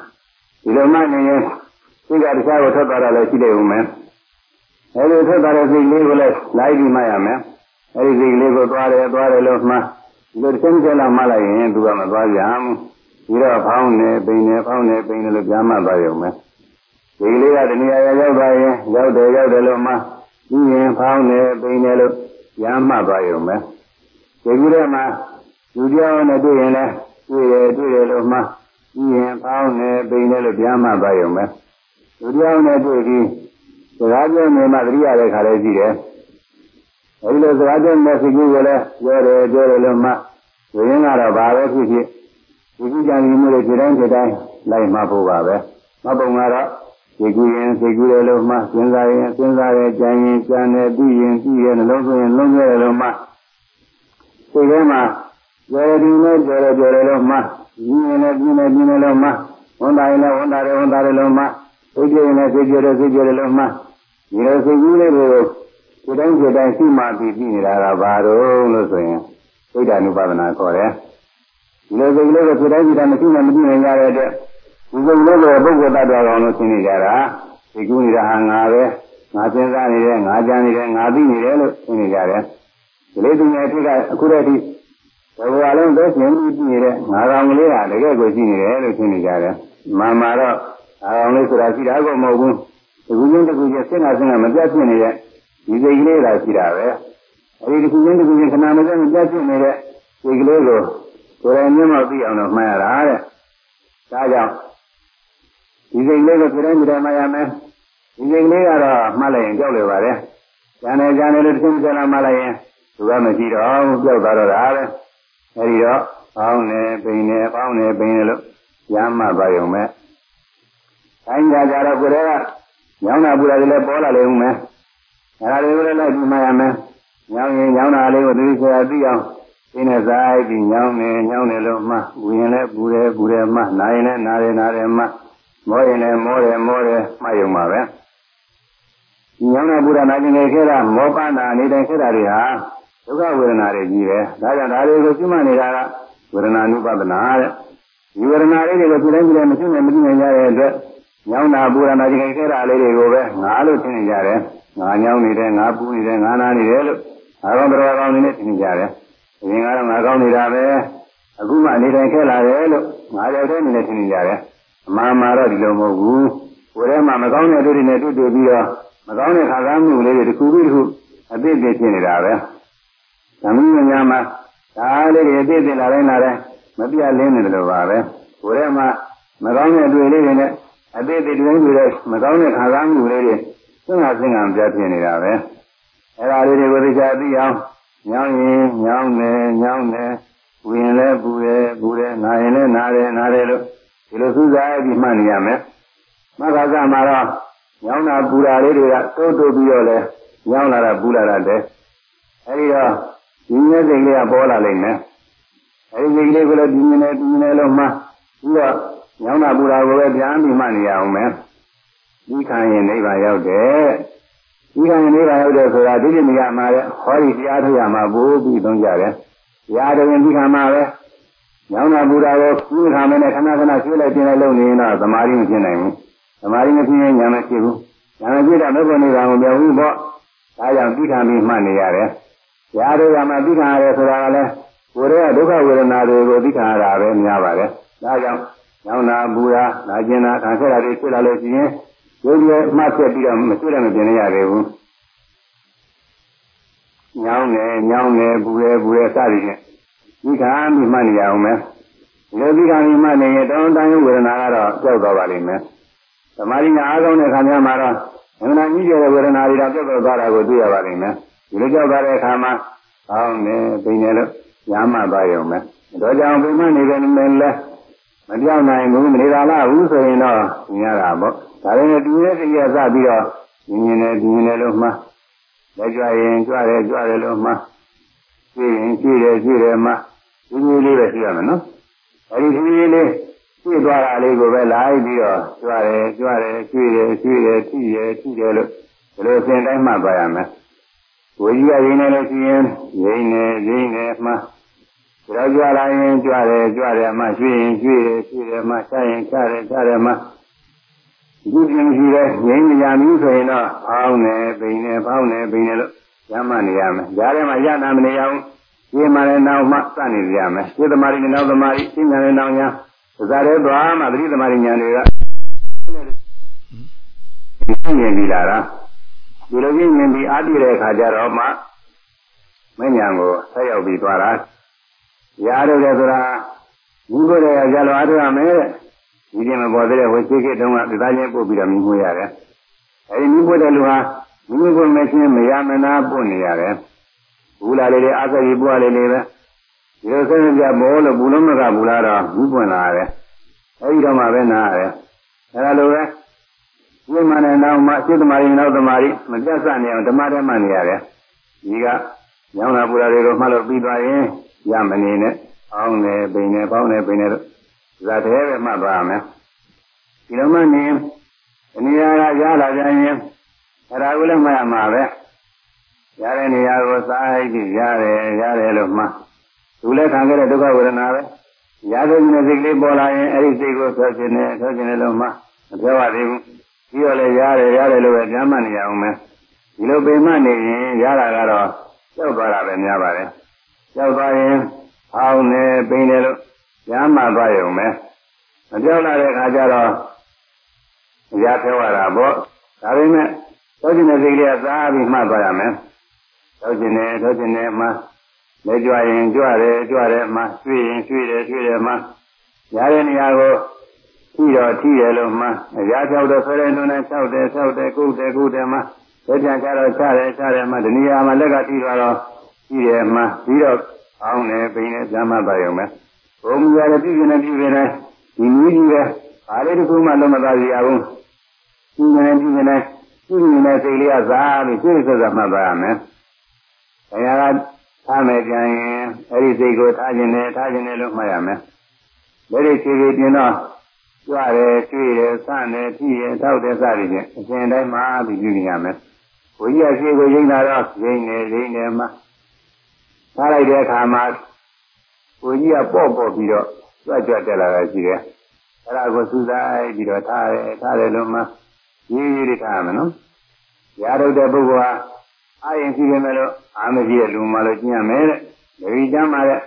ဒီလိုမှနေရင်စိတ်ကတခြားကိုထွက်သွားတာလည်းရှိတယ်ဦးမယ်အဲဒီထွက်သွားတဲ့စိတ်လေးကိုလည်းလိုက်ပြီးမှရမယ်အဲဒီစိတ်လေးကိုသွားတယ်သွားတယ်လို့မှဒီလိုတစ်ချက်တစ်ချက်လောက်မှလိုက်ရင်သူကမသွားကြဘူးဒီတော့ဖောင်းနေပိန်နေဖောင်းနေပိန်နေလို့ပြန်မှသွားရုံပဲ ဒီလေးကတဏှာရရောက်သွားရင်ရောက်တယ်ရောက်တယ်လို့မှပြီးရင်ဖောင်းတယ်ပိန်တယ်လို့ရမ်းမှသွားရုံပဲဒီကူထဲမှာလူပြောင်းနဲ့တွေ့ရင်လည်းတွေ့တယ်တွေ့တယ်လို့မှပြီးရင်ဖောင်းတယ်ပိန်တယ်လို့ပြန်မှသွားရုံပဲလူပြောင်းနဲ့တွေ့ပြီးစကားပြောနေမှသတိရတဲ့ခါလေးရှိတယ်အဲဒီလိုစကားပြောနေတဲ့စိတ်ကူးကိုလည်းပြောတယ်ပြောတယ်လို့မှဝိရင်းကတော့ဘာပဲဖြစ်ဖြစ်ဒီကူကြံပြီးမှုတွေဒီတိုင်းဒီတိုင်းလိုက်မှဖို့ပါပဲမပုံကတော့ စိတ်ကူးရင်စိတ်ကူးတယ်လို့မှစဉ်းစားရင်စဉ်းစားတယ်ကြံရင်ကြံတယ်ပြီးရင်ပြီးရင်နှလုံးသွင်းရင်လုံးရဲတယ်လို့မှစိတ်ထဲမှာကြော်တယ်နဲ့ကြော်တယ်ကြော်တယ်လို့မှကြီးရင်လည်းပြင်းတယ်ပြင်းတယ်လို့မှဝန်တာရင်လည်းဝန်တာတယ်ဝန်တာတယ်လို့မှစိတ်ကြရင်လည်းစိတ်ကြတယ်စိတ်ကြတယ်လို့မှဒီလိုစိတ်ကူးလေးတွေကိုဒီတိုင်းဒီတိုင်းရှိမှပြီးပြီးနေတာကဘာလို့လို့ဆိုရင်သိဒ္ဓ ानु ပါဒနာခေါ်တယ်ဒီလိုစိတ်ကလေးကိုဒီတိုင်းဒီတိုင်းမရှိမှမကြည့်နိုင်ကြတဲ့အတွက် ဒီစိတ်လေးကိုပုဂ္ဂိုလ်တ attva ကောင်လို့ရှင်းနေကြတာဒီကူးနေတာဟာငါပဲငါစဉ်းစားနေတယ်ငါကြံနေတယ်ငါသိနေတယ်လို့သိနေကြတယ်ဒီလေးသူငယ်ဖြစ်ကအခုတည်းကဒီဘဝလုံးပဲရှင်ပြီးပြီးနေတဲ့ငါကောင်ကလေးဟာတကယ်ကိုရှိနေတယ်လို့သိနေကြတယ်မာမာတော့ငါကောင်လေးဆိုတာရှိတာကိုမဟုတ်ဘူးဒီကူးချင်းတကူချင်းစဉ်းစားစဉ်းစားမပြတ်ဖြစ်နေတဲ့ဒီစိတ်ကလေးသာရှိတာပဲအဲဒီတခုချင်းတခုချင်းခဏမစက်မပြတ်ဖြစ်နေတဲ့စိတ်ကလေးကိုကိုယ်တိုင်မျက်မှောက်သိအောင်လို့မှတ်ရတာတဲ့ဒါကြောင့် ဒီစိတ်လေးကိုကိုယ်တိုင်ကြည့်မှတ်ရမယ်ဒီစိတ်ကလေးကတော့မှတ်လိုက်ရင်ကြောက်လေပါတယ်ကျန်တယ်ကျန်တယ်လို့တစ်ခုမစက်လာမှတ်လိုက်ရင်သူကမရှိတော့ဘူးကြောက်သွားတော့တာပဲအဲဒီတော့ပေါင်းနေပိန်နေပေါင်းနေပိန်နေလို့ရမ်းမှပါရုံပဲတိုင်းကြကြတော့ကိုယ်ကညောင်းတာပူတာတွေလည်းပေါ်လာလေဦးမယ်အဲဒါတွေကိုလည်းလိုက်ပြီးမှရမယ်ညောင်းရင်ညောင်းတာလေးကိုသိချာသိအောင်ဒီနဲ့စားပြီးညောင်းနေညောင်းနေလို့မှပူရင်လည်းပူတယ်ပူတယ်မှနာရင်လည်းနာတယ်နာတယ်မှ မောရင်လည်းမောတယ်မောတယ်မှတ်ရုံပါပဲညောင်းတာပူတာနာကျင်နေခဲ့တာမောပန်းတာနေတဲ့ခဲ့တာတွေဟာဒုက္ခဝေဒနာတွေကြီးပဲဒါကြောင့်ဒါတွေကိုကျွမ်းနေတာကဝေဒနာနုပဒနာတဲ့ဒီဝေဒနာလေးတွေကိုပြည်တိုင်းပြည်တိုင်းမသိနိုင်မသိနိုင်ကြတဲ့အတွက်ညောင်းတာပူတာနာကျင်ခဲ့တာလေးတွေကိုပဲငါလို့ထင်နေကြတယ်ငါညောင်းနေတယ်ငါပူနေတယ်ငါနာနေတယ်လို့ငါကောင်းတော်ကောင်းနေနေထင်နေကြတယ်အရင်ကတော့ငါကောင်းနေတာပဲအခုမှနေတိုင်းခဲလာတယ်လို့ငါရောက်တဲ့နေနဲ့ထင်နေကြတယ် အမှန်မှာတော့ဒီလိုမဟုတ်ဘူးကိုယ်ထဲမှာမကောင်းတဲ့တွေ့တွေနဲ့တွေ့တွေ့ပြီးတော့မကောင်းတဲ့ခါကားမှုလေးတွေတစ်ခုပြီးတစ်ခုအသိသိဖြစ်နေတာပဲသမီးညာမှာဒါလေးတွေအသိသိလာတိုင်းလာတိုင်းမပြတ်လင်းနေတယ်လို့ပါပဲကိုယ်ထဲမှာမကောင်းတဲ့တွေ့လေးတွေနဲ့အသိသိတိုင်းတွေ့တဲ့မကောင်းတဲ့ခါကားမှုလေးတွေစဉ်းစားစဉ်းစားပြဖြစ်နေတာပဲအဲ့ဒါလေးတွေကိုသိချာသိအောင်ညောင်းရင်ညောင်းတယ်ညောင်းတယ်ပူရင်လည်းပူတယ်ပူတယ်နာရင်လည်းနာတယ်နာတယ်လို့ ဒီလိုစူးစားပြီးမှတ်နေရမယ်မဂ္ဂကမှာတော့ညောင်းတာပူတာလေးတွေကတိုးတိုးပြီးတော့လဲညောင်းလာတာပူလာတာတဲ့အဲဒီတော့ဒီမျက်စိလေးကပေါ်လာလိမ့်မယ်အဲဒီစိတ်လေးကလည်းဒီမြင်နေဒီမြင်နေလို့မှပြီးတော့ညောင်းတာပူတာကိုပဲပြန်ပြီးမှတ်နေရအောင်မယ်ဒီခံရင်နိဗ္ဗာန်ရောက်တယ်ဒီခံရင်နိဗ္ဗာန်ရောက်တယ်ဆိုတာဒီလိုနေရာမှာလေဟောဒီတရားထုတ်ရမှာဘိုးပြီးသုံးကြတယ်တရားတော်ရင်ဒီခံမှာပဲ ညောင်းတာပူတာကိုကုသထားမယ်နဲ့ခဏခဏဆွေးလိုက်ပြင်လိုက်လုပ်နေရင်တော့သမာဓိမဖြစ်နိုင်ဘူးသမာဓိမဖြစ်ရင်ညာမဖြစ်ဘူးညာမဖြစ်တော့မဟုတ်နိဗ္ဗာန်ကိုပြောဘူးပေါ့ဒါကြောင့်ဒီခံပြီးမှတ်နေရတယ်တရားတော်ရမှာဒီခံရတယ်ဆိုတာကလည်းကိုယ်ရဲ့ဒုက္ခဝေဒနာတွေကိုဒီခံရတာပဲများပါတယ်ဒါကြောင့်ညောင်းတာပူတာနာကျင်တာခံခဲ့တာတွေဖြစ်လာလို့ရှိရင်ရုပ်ရမှတ်ဆက်ပြီးတော့မတွေ့ရမပြနေရသေးဘူးညောင်းတယ်ညောင်းတယ်ပူတယ်ပူတယ်စသည်ဖြင့် ဒီကံပြီးမှတ်နေရအောင်မယ်ဒီလိုဒီကံပြီးမှတ်နေရင်တောင်းတန်းဝေဒနာကတော့ကြောက်သွားပါလိမ့်မယ်သမာဓိညာအားကောင်းတဲ့ခါများမှာတော့ဝေဒနာကြီးကျယ်တဲ့ဝေဒနာတွေတော့ကြောက်သွားတာကိုတွေ့ရပါလိမ့်မယ်ဒီလိုကြောက်သွားတဲ့အခါမှာအောင်းနေပိနေလို့ရမ်းမှပါရုံပဲတော့ကြောင့်ပိမှနေတယ်လည်းလဲမပြောင်းနိုင်ဘူးမနေပါလားဘူးဆိုရင်တော့ညရတာပေါ့ဒါရင်တူရဲ့တည်းရစပြီးတော့ညင်နေညင်နေလို့မှလက်ကြွရင်ကြွတယ်ကြွတယ်လို့မှကြည့်ရင်ကြည့်တယ်ကြည့်တယ်မှ ဒီမျိုးလေးပဲရှိရမယ်နော်အဲဒီဒီမျိုးလေးကြည့်သွားတာလေးကိုပဲလိုက်ပြီးတော့ကြွတယ်ကြွတယ်ကြည့်တယ်ကြည့်တယ်ကြည့်တယ်ကြည့်တယ်လို့ဒီလိုအစဉ်တိုင်းမှပါရမယ်ဝိကြီးကရင်းနေလို့ရှိရင်ရင်းနေရင်းနေမှကြောက်ကြလာရင်ကြွတယ်ကြွတယ်မှရွှေ့ရင်ရွှေ့တယ်ရွှေ့တယ်မှချရင်ချတယ်ချတယ်မှဒီပြင်ရှိတဲ့ငြိမ်းမရဘူးဆိုရင်တော့အောင်းနေပိန်နေပေါင်းနေပိန်နေလို့ရမ်းမနေရမယ်။ကြားထဲမှာရနာမနေအောင် ဒီမှလည်းနောက်မှစနေရမယ်။ဒီသမารီနဲ့နောက်သမารီသိညာနဲ့နောက်ညာသာရဲသွားမှသတိသမารီညာတွေကမြင်ပြီးလာတာဒီလိုကြီးမြင်ပြီးအားပြည့်တဲ့အခါကျတော့မှမဉ္ဇဏ်ကိုဆက်ရောက်ပြီးသွားတာရားရတယ်ဆိုတာဘုရားရဲ့ကြလောအားထုတ်ရမယ်တဲ့ဒီကျင်မပေါ်သေးတဲ့ဝိသေကိတုံးကသသားချင်းပို့ပြီးတော့မြင်မွေးရတယ်အဲဒီမြင်မွေးတဲ့လူဟာမိမိကိုယ်နဲ့ချင်းမရမနာပို့နေရတယ် ဘူးလာလေးတွေအာသရီပွားလေးလေးပဲဒီလိုဆက်ကြဘောလို့ဘူးလုံးမကဘူးလားတော့ဘူးပွင့်လာရတယ်အဲဒီတော့မှပဲနားရတယ်အဲလိုပဲဝိမာန်နဲ့နောက်မှစိတ်သမารီနောက်သမารီမပြတ်စနေအောင်ဓမ္မထဲမှနေရတယ်ဒီကညောင်းတာပူတာတွေကိုမှတ်လို့ပြီးသွားရင်ရမနေနဲ့အောင်းနေပိန်နေပေါင်းနေပိန်နေလို့ဇာတဲ့ပဲမှတ်ပါမယ်ဒီလိုမှနေဒီနေရာကရလာကြရင်အဲ့ဒါကိုလည်းမှတ်ရမှာပဲ ရတဲ့နေရာကိုစားပြီးရတယ်ရတယ်လို့မှသူလည်းခံခဲ့တဲ့ဒုက္ခဝေဒနာပဲရတဲ့စိတ်ကလေးပေါ်လာရင်အဲ့ဒီစိတ်ကိုဆွဲခြင်းနဲ့ဆွဲခြင်းနဲ့လို့မှမပြောရသေးဘူးပြီးတော့လည်းရတယ်ရတယ်လို့ပဲပြန်မှတ်နေရအောင်မယ်ဒီလိုပေမှတ်နေရင်ရတာကတော့ကြောက်သွားတာပဲများပါတယ်ကြောက်သွားရင်ဟောင်းနေပိန်တယ်လို့ပြန်မှတ်သွားရုံပဲမကြောက်လာတဲ့အခါကျတော့ရဖဲဝတာပေါ့ဒါပေမဲ့သောကျင်တဲ့စိတ်လေးကစားပြီးမှတ်သွားရမယ် သောကျင်တယ်သောကျင်တယ်မှလက်ကြွရင်ကြွတယ်ကြွတယ်မှရွှေ့ရင်ရွှေ့တယ်ရွှေ့တယ်မှရတဲ့နေရာကိုထိတော့ထိတယ်လို့မှရာချောက်တော့ဆွဲတယ်တွန်းတယ်ခြောက်တယ်ခြောက်တယ်ကုတ်တယ်ကုတ်တယ်မှလက်ပြန်ချတော့ချတယ်ချတယ်မှဒီနေရာမှာလက်ကထိသွားတော့ထိတယ်မှပြီးတော့အောင်းတယ်ပိန်တယ်ပြန်မှပါရုံပဲဘုံမူရတယ်ပြုကျင်တယ်ပြုကျင်တယ်ဒီနည်းကြီးပဲဘာလေးတစ်ခုမှလုံးမသားရဘူးပြုကျင်တယ်ပြုကျင်တယ်ပြုကျင်တဲ့စိတ်လေးကစားပြီးစိတ်ဆက်ဆက်မှတ်ပါရမယ်။ ဘုရားကထားမယ်ပြန်ရင်အဲ့ဒီစိတ်ကိုထားခြင်းနဲ့ထားခြင်းနဲ့လို့မှတ်ရမယ်။လက်ရခြေကြီးပြင်တော့ကြွတယ်၊ကျွေးတယ်၊စတယ်၊ထိတယ်၊ထောက်တယ်စသည်ဖြင့်အရှင်တိုင်းမှာပြီးပြုနေရမယ်။ဘုရားရှိကိုရိမ့်တာတော့ရိမ့်နေရိမ့်နေမှထားလိုက်တဲ့အခါမှာဘုရားကပေါ့ပေါ့ပြီးတော့ကြွကြွတက်လာတာရှိတယ်။အဲ့ဒါကိုစူးစိုက်ပြီးတော့ထားတယ်ထားတယ်လို့မှရေးရေးတွေထားရမယ်နော်။ရာထုတ်တဲ့ပုဂ္ဂိုလ်ဟာ အာရင်ရှိနေလို့အာမရှိတဲ့လူမှလို့ကျင့်ရမယ်တဲ့။ဒီကျမ်းမှာတဲ့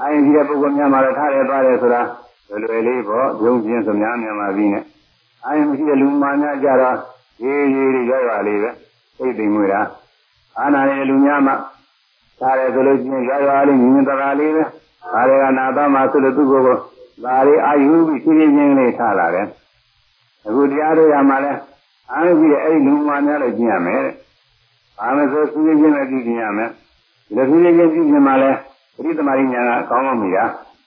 အာရင်ရှိတဲ့ပုဂ္ဂိုလ်များမှလည်းထားတယ်သွားတယ်ဆိုတာလွယ်လွယ်လေးပေါ့ဘုံချင်းစများများမှာပြီးနဲ့အာရင်မရှိတဲ့လူမှများကြတော့ရေးရေးတွေရောက်ပါလေပဲသိသိမွေတာအာနာရဲ့လူများမှထားတယ်ဆိုလို့ချင်းရောက်ပါလေမြင်တကားလေးပဲဒါတွေကနာတော့မှဆိုလို့သူ့ကိုယ်ကိုဒါလေးအာယူပြီးဖြည်းဖြည်းချင်းလေးထားလာတယ်အခုတရားတို့ရမှာလဲအားကြီးတဲ့အဲ့ဒီလူမှများလို့ကျင့်ရမယ်တဲ့။ အားမဆိုဖြည်းဖြည်းချင်းလည်းကျင့်ရမယ်။ဒီလိုဖြည်းဖြည်းချင်းကျင့်မှလည်းပရိသမารိညာကအကောင်းမှမရ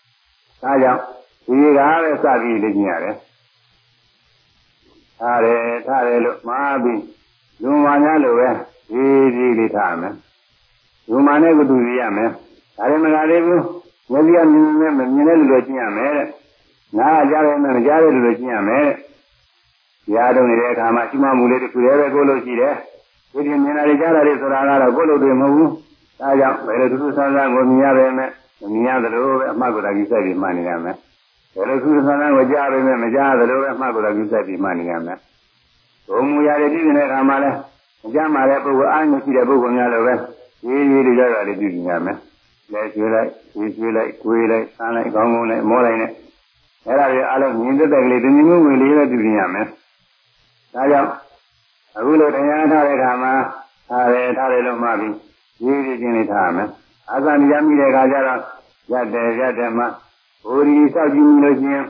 ။ဒါကြောင့်ဒီကားပဲစပြီးလေ့ကျင့်ရတယ်။ထားတယ်ထားတယ်လို့မှားပြီးလူမှများလို့ပဲဒီဒီလေးထားမယ်။လူမှနဲ့ကတူရရမယ်။ဒါလည်းမလားသေးဘူး။မျက်စိကမြင်နေမမြင်တဲ့လူလိုကျင့်ရမယ်တဲ့။နားကကြားတယ်မကြားတဲ့လူလိုကျင့်ရမယ်တဲ့။ရားထုတ်နေတဲ့အခါမှာရှိမှမူလေးတစ်ခုတည်းပဲကိုလို့ရှိတယ်။ ဒီပြင်မြင်တာတွေကြားတာတွေဆိုတာကတော့ကိုလို့တွေမဟုတ်ဘူး။ဒါကြောင့်ဘယ်လိုတူတူဆန်းဆန်းကိုမြင်ရပဲမဲ့မမြင်ရသလိုပဲအမှတ်ကိုယ်တိုင်စိုက်ပြီးမှတ်နေရမယ်။ဘယ်လိုတူတူဆန်းဆန်းကိုကြားပဲမဲ့မကြားသလိုပဲအမှတ်ကိုယ်တိုင်စိုက်ပြီးမှတ်နေရမယ်။ဘုံမူရတဲ့ပြည်နေတဲ့အခါမှာလည်းမကြားမှတဲ့ပုဂ္ဂိုလ်အားမရှိတဲ့ပုဂ္ဂိုလ်များလိုပဲရေးရေးတွေကြတာတွေပြုနေရမယ်။လဲကျွေးလိုက်၊ရေးကျွေးလိုက်၊ကိုယ်လိုက်၊ဆန်းလိုက်၊ကောင်းကောင်းလိုက်၊မောလိုက်နဲ့အဲ့ဒါတွေအားလုံးမြင်တဲ့ကလေးတမျိုးမျိုးဝင်လေးပဲပြုနေရမယ်။ဒါကြောင့် အခုလိုတရားထားတဲ့အခါမှာထားတယ်ထားတယ်လို့မှပြီးရေးရေးချင်းလေးထားရမယ်။အာသနိယမိတဲ့အခါကျတော့ရက်တယ်ရက်တယ်မှဘိုးဒီစောက်ကြည့်လို့ချင်း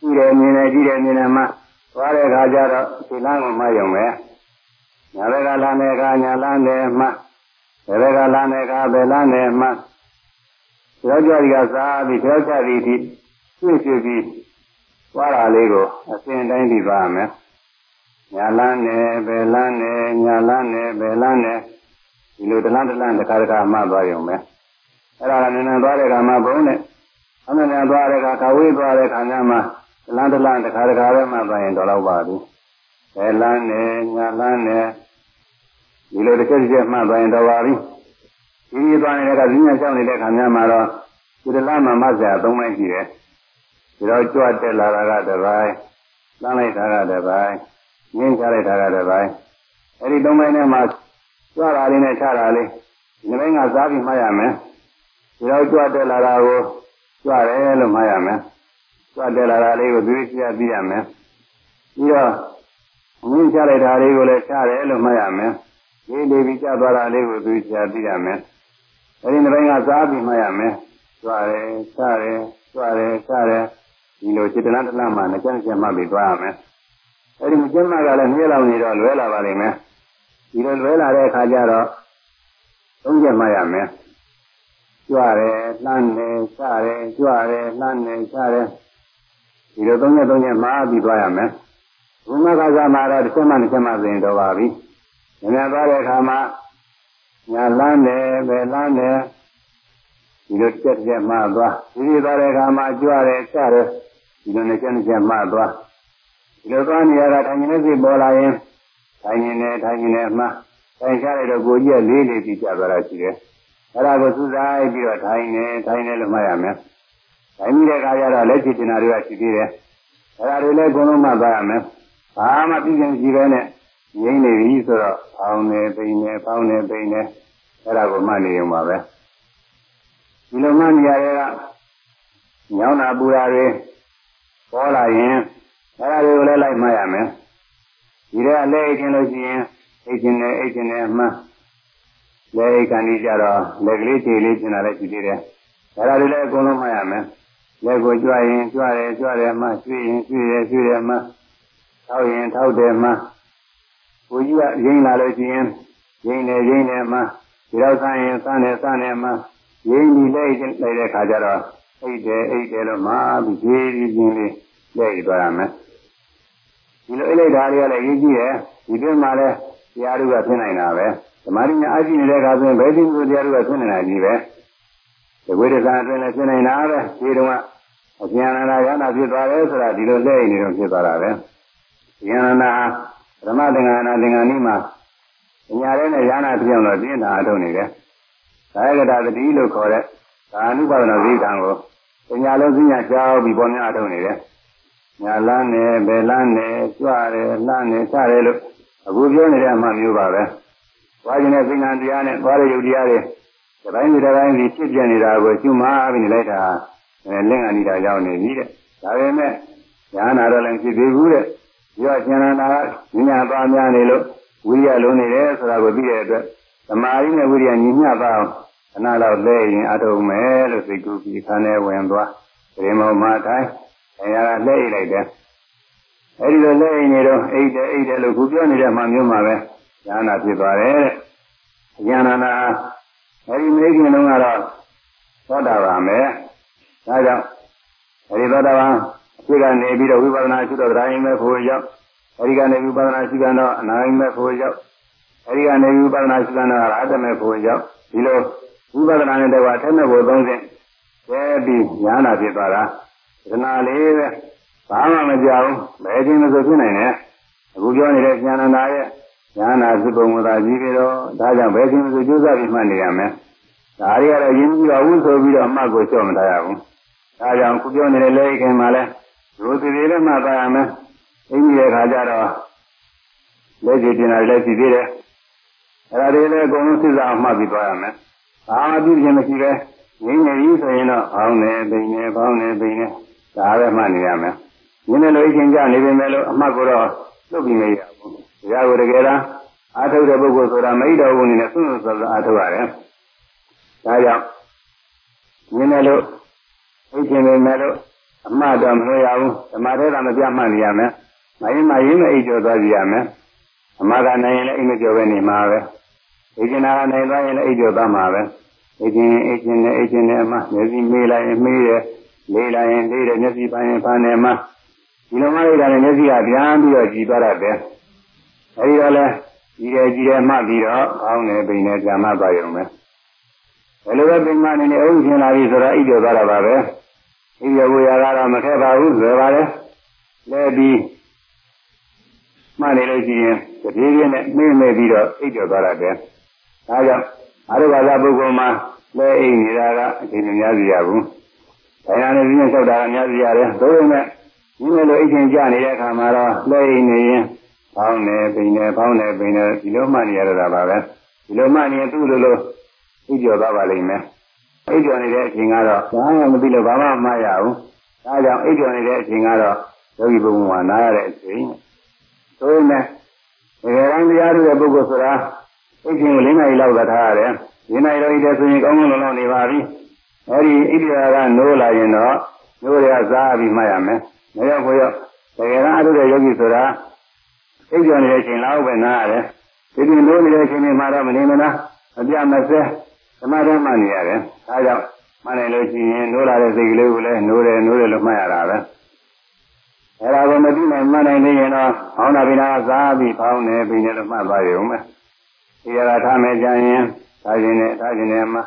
ကြည့်တယ်မြင်တယ်ကြည့်တယ်မြင်တယ်မှသွားတဲ့အခါကျတော့ဒီလမ်းကိုမှရုံပဲ။ညာဘက်ကလမ်းတဲ့အခါညာလမ်းတယ်မှဘယ်ဘက်ကလမ်းတဲ့အခါဘယ်လမ်းတယ်မှကြောကြရီကစားပြီးကြောကြရီဒီရွှေ့ရွှေ့ပြီးသွားတာလေးကိုအစဉ်တိုင်းပြီးပါမယ်။ ညာလန်းနဲ့ဘယ်လန်းနဲ့ညာလန်းနဲ့ဘယ်လန်းနဲ့ဒီလိုတလန်းတလန်းတစ်ခါတစ်ခါမှသွားရုံပဲအဲ့ဒါကနည်းနည်းသွားတဲ့ခါမှဘုံနဲ့အမှန်တရားသွားတဲ့ခါကဝေးသွားတဲ့ခါညမှာတလန်းတလန်းတစ်ခါတစ်ခါပဲမှသွားရင်တော့တော့ပါဘူးဘယ်လန်းနဲ့ညာလန်းနဲ့ဒီလိုတစ်ချက်တစ်ချက်မှသွားရင်တော့ပါပြီဒီဒီသွားနေတဲ့ကဈဉ္ညာကြောက်နေတဲ့ခါညမှာတော့ဒီတလန်းမှာမှဆရာသုံးပိုင်းရှိတယ်ဒီတော့ကြွတက်လာတာကတစ်ပိုင်းလမ်းလိုက်တာကတစ်ပိုင်း ငင်းချလိုက်တာကတည်းကအဲ့ဒီသုံးပိုင်းထဲမှာကြွတာလေးနဲ့ချတာလေးဒီဘက်ကစားပြီးမှတ်ရမယ်ဒီတော့ကြွတက်လာတာကိုကြွတယ်လို့မှတ်ရမယ်ကြွတက်လာတာလေးကိုသိသိပြရမယ်ပြီးတော့ငင်းချလိုက်တာလေးကိုလည်းချတယ်လို့မှတ်ရမယ်ဒီလေးပြီးကြသွားတာလေးကိုသိသိပြရမယ်အဲ့ဒီဘက်ကစားပြီးမှတ်ရမယ်ကြွတယ်ချတယ်ကြွတယ်ချတယ်ဒီလိုစေတနာတလမှနဲ့ကျန်ကျန်မှပြီးသွားရမယ် အဲဒီမကျင်းမကလည်းမြဲလောင်နေတော့လွဲလာပါလိမ့်မယ်ဒီလိုလွဲလာတဲ့အခါကျတော့သုံးချက်မှရမယ်ကြွတယ်လှမ်းတယ်ချတယ်ကြွတယ်လှမ်းတယ်ချတယ်ဒီလိုသုံးချက်သုံးချက်မှားပြီးသွားရမယ်ဘုမကစားမှာတော့တစ်ချက်မှတစ်ချက်မှသိရင်တော့ပါပြီ။ညနေသွားတဲ့အခါမှာညာလန်းတယ်ပဲလန်းတယ်ဒီလိုတစ်ချက်တစ်ချက်မှသွားဒီလိုသွားတဲ့အခါမှာကြွတယ်ချတယ်ဒီလိုတစ်ချက်တစ်ချက်မှသွားဒီ လိုသွားနေရတာထိုင်နေတဲ့စိတ်ပေါ်လာရင်ထိုင်နေတယ်ထိုင်နေတယ်မှထိုင်ချလိုက်တော့ကိုကြီးကလေးလေးပြီးကြသွားတာရှိတယ်။အဲဒါကိုစူးစိုက်ပြီးတော့ထိုင်နေထိုင်နေလို့မှတ်ရမယ်။ထိုင်ပြီးတဲ့အခါကျတော့လက်ချတင်တာတွေကရှိသေးတယ်။အဲဒါတွေလည်းအကုန်လုံးမှတ်သွားရမယ်။ဘာမှပြည့်စုံကြည့်ပဲနဲ့ငြိမ့်နေပြီဆိုတော့ဖောင်းနေပိန်နေဖောင်းနေပိန်နေအဲ့ဒါကိုမှတ်နေရုံပါပဲဒီလိုမှနေရတဲ့ကညောင်းတာပူတာတွေပေါ်လာရင် အဲ့ဒါတွေကိုလည်းလိုက်မှတ်ရမယ်ဒီထဲအလဲအိတ်ခြင်းလို့ရှိရင်အိတ်ခြင်းနဲ့အိတ်ခြင်းနဲ့မှလဲအိတ်ကန်ကြီးကြတော့လက်ကလေးခြေလေးကျင်လာလည်းရှိသေးတယ်အဲ့ဒါတွေလည်းအကုန်လုံးမှတ်ရမယ်လက်ကိုကြွရင်ကြွတယ်ကြွတယ်မှရွှေ့ရင်ရွှေ့တယ်ရွှေ့တယ်မှထောက်ရင်ထောက်တယ်မှကိုကြီးကရင်းလာလို့ရှိရင်ရင်းတယ်ရင်းတယ်မှဒီတော့ဆန်းရင်ဆန်းတယ်ဆန်းတယ်မှရင်းပြီးလိုက်လိုက်တဲ့ခါကျတော့အိတ်တယ်အိတ်တယ်လို့မှပြီးကြီးကြီးချင်းလေးလက်ရသွားရမယ် ဒီလိုအိတ်လိုက်တာလေးကလည်းရေးကြည့်တယ်ဒီပြင်းမှာလည်းတရားဓုကဖြစ်နိုင်တာပဲဓမ္မရင်းအကြည့်နေတဲ့အခါဆိုရင်ဘယ်ဒီလိုတရားဓုကဖြစ်နေတာကြီးပဲဒီဝိရဇာအတွင်းလည်းဖြစ်နေတာပဲဒီတုန်းကအကျဉ်းနာရဟနာဖြစ်သွားတယ်ဆိုတာဒီလိုလက်ရည်နေတော့ဖြစ်သွားတာပဲဉာဏနာဓမ္မသင်္ကနာသင်္ကန်းဤမှာညာရဲနဲ့ရဟနာပြောင်းတော့ပြင်းတာအထုတ်နေတယ်ကာယကတာတတိလို့ခေါ်တဲ့ကာနုပါဒနာဇိတံကိုပညာလုံးစညာကြောက်ပြီးပေါ်များအထုတ်နေတယ် ညာလန်းနဲ့ဘယ်လန်းနဲ့ကြွတယ်လှမ်းနဲ့စတယ်လို့အခုပြောနေတဲ့အမှမျိုးပါပဲသွားခြင်းနဲ့သင်္ကန်းတရားနဲ့သွားတဲ့ယုတ်တရားတွေဒီတိုင်းဒီတိုင်းဒီဖြစ်ပြနေတာကိုကျွမ်းမပြီးနေလိုက်တာအဲလင့်အနိတာရောက်နေပြီတဲ့ဒါပေမဲ့ညာနာတော့လည်းဖြစ်သေးဘူးတဲ့ရောကျန်တာကညာပါများနေလို့ဝိရိယလုံးနေတယ်ဆိုတာကိုသိတဲ့အတွက်သမာဓိနဲ့ဝိရိယညီမျှပါအောင်ခဏလောက်လဲရင်အထုံးမယ်လို့သိကူပြီးခန်းထဲဝင်သွားဒီမောမှာထိုင် အရာကလဲလိုက်တယ်အဲဒီလိုလဲနေတော့အိတ်တယ်အိတ်တယ်လို့ခုပြောနေတဲ့မှမျိုးမှာပဲဉာဏ်နာဖြစ်သွားတယ်တဲ့ဉာဏ်နာအဲဒီမိခင်လုံးကတော့သောတာပန်ပဲဒါကြောင့်အဲဒီသောတာပန်အဖြစ်ကနေပြီးတော့ဝိပဿနာရှုတော့တိုင်းမဲ့ဖို့ရောက်အဲဒီကနေဝိပဿနာရှုတော့အနာဂိမဲ့ဖို့ရောက်အဲဒီကနေဝိပဿနာရှုတော့အရဟတမဲ့ဖို့ရောက်ဒီလိုဝိပဿနာနဲ့တကွာထက်မဲ့ဖို့သုံးစဉ်ကျဲပြီးညာနာဖြစ်သွားတာ ဒနာလေးပဲဘာမှမကြောက်ဘယ်ချင်းမဆိုဖြစ်နိုင်နဲ့အခုပြောနေတဲ့ဉာဏနာရဲ့ညာနာဖြစ်ပုံမသာကြီးပြီးတော့ဒါကြောင့်ဘယ်ချင်းမဆိုကြိုးစားပြီးမှတ်နေရမယ်ဒါတွေကတော့ရင်းပြီးတော့ဝုဆိုပြီးတော့အမှတ်ကိုကြောက်မထားရဘူးဒါကြောင့်ခုပြောနေတဲ့လက်ခင်မှာလဲရိုးစီတွေနဲ့မှတ်ပါရမယ်အင်းကြီးရဲ့ခါကျတော့လက်စီတင်တာလက်စီသေးတယ်အဲ့ဒါတွေလည်းအကုန်လုံးစစ်စားမှတ်ပြီးသွားရမယ်ဘာမှပြုခြင်းမရှိပဲငင်းနေပြီဆိုရင်တော့အောင်းနေပိန်နေပေါင်းနေပိန်နေ ဒါပဲမှတ်နေရမယ်ငင်းနေလို့အချင်းကြနေပေမဲ့လို့အမှတ်ကိုတော့လွတ်ပြီးမရဘူးတရားကိုတကယ်လားအာထုတ်တဲ့ပုဂ္ဂိုလ်ဆိုတာမိတော်ဝင်နေတဲ့စွန့်စွန့်စွန့်အာထုတ်ရတယ်ဒါကြောင့်ငင်းနေလို့အိတ်ချင်ပေမဲ့လို့အမှတ်တော့မလို့ရဘူးဓမ္မထဲကမပြမှတ်နေရမယ်မရင်မရင်နဲ့အိတ်ကျော်သွားကြည့်ရမယ်အမှတ်ကနိုင်ရင်လည်းအိတ်မကျော်ပဲနေမှာပဲအိတ်ချင်တာကနိုင်သွားရင်လည်းအိတ်ကျော်သွားမှာပဲအိတ်ချင်းအိတ်ချင်းနဲ့အိတ်ချင်းနဲ့အမှမျက်စိမေးလိုက်ရင်မေးတယ် လေးလိုက်ရင်လေးတယ်မျက်စိပိုင်းရင်ပိုင်းတယ်မှဒီလိုမှလိုက်တာလည်းမျက်စိကပြန်ပြီးတော့ကြည်သွားတတ်တယ်အဲဒီတော့လဲကြည်တယ်ကြည်တယ်မှပြီးတော့အောင်းတယ်ပိန်တယ်ကြာမှသွားရုံပဲဘယ်လိုပဲပိန်မှနေနေအုပ်ရှင်လာပြီဆိုတော့အိတ်ကျော်သွားတာပါပဲအိယဝေယကတော့မထက်ပါဘူးလွယ်ပါလေလဲပြီးမှတ်နေလို့ရှိရင်တပြေးပြေးနဲ့နှိမ့်နေပြီးတော့အိတ်ကျော်သွားတယ်ဒါကြောင့်အရုပါဒပုဂ္ဂိုလ်မှာလဲအိတ်နေတာကအချိန်မများစီရဘူး။ ဒါရနဲ့ပြင်းလျှောက်တာကများစီရတယ်။သို့ပေမဲ့ဒီလိုအိတ်ချင်းကြနေတဲ့အခါမှာတော့လဲအိတ်နေရင်ဖောင်းနေပိန်နေဖောင်းနေပိန်နေဒီလိုမှနေရတာပါပဲ။ဒီလိုမှနေရင်သူ့လိုလိုအိတ်ကျော်သွားပါလိမ့်မယ်။အိတ်ကျော်နေတဲ့အချိန်ကတော့ဘာမှမသိလို့ဘာမှမမှတ်ရဘူး။ဒါကြောင့်အိတ်ကျော်နေတဲ့အချိန်ကတော့ယောဂီပုဂ္ဂိုလ်ကနားရတဲ့အချိန်။သို့ပေမဲ့တကယ်တမ်းတရားထုတဲ့ပုဂ္ဂိုလ်ဆိုတာအိတ်ချင်းကို၄နာရီလောက်သာထားရတယ်။၄နာရီလောက်ဣတဲ့ဆိုရင်ကောင်းကောင်းလုံးလုံးနေပါပြီ။ အဲဒီဣတိယာကနိုးလာရင်တော့နိုးရစားပြီးမှတ်ရမယ်။မရောက်ကိုရောက်တကယ်တမ်းအထုတဲ့ယောဂီဆိုတာအိတ်ကျော်နေတဲ့အချိန်လောက်ပဲနားရတယ်။ဒီလိုနိုးနေတဲ့အချိန်မှာတော့မနေမလားအပြမစဲဓမ္မဓမ္မနေရတယ်။ဒါကြောင့်မှတ်နိုင်လို့ရှိရင်နိုးလာတဲ့စိတ်ကလေးကိုလည်းနိုးတယ်နိုးတယ်လို့မှတ်ရတာပဲ။အဲဒါကိုမသိနိုင်မှတ်နိုင်နေရင်တော့ဟောင်းတာပိနာစားပြီးဖောင်းနေပြီးနေလို့မှတ်ပါရုံပဲ။ဒီကထားမယ်ကြရင်ထားခြင်းနဲ့ထားခြင်းနဲ့မှ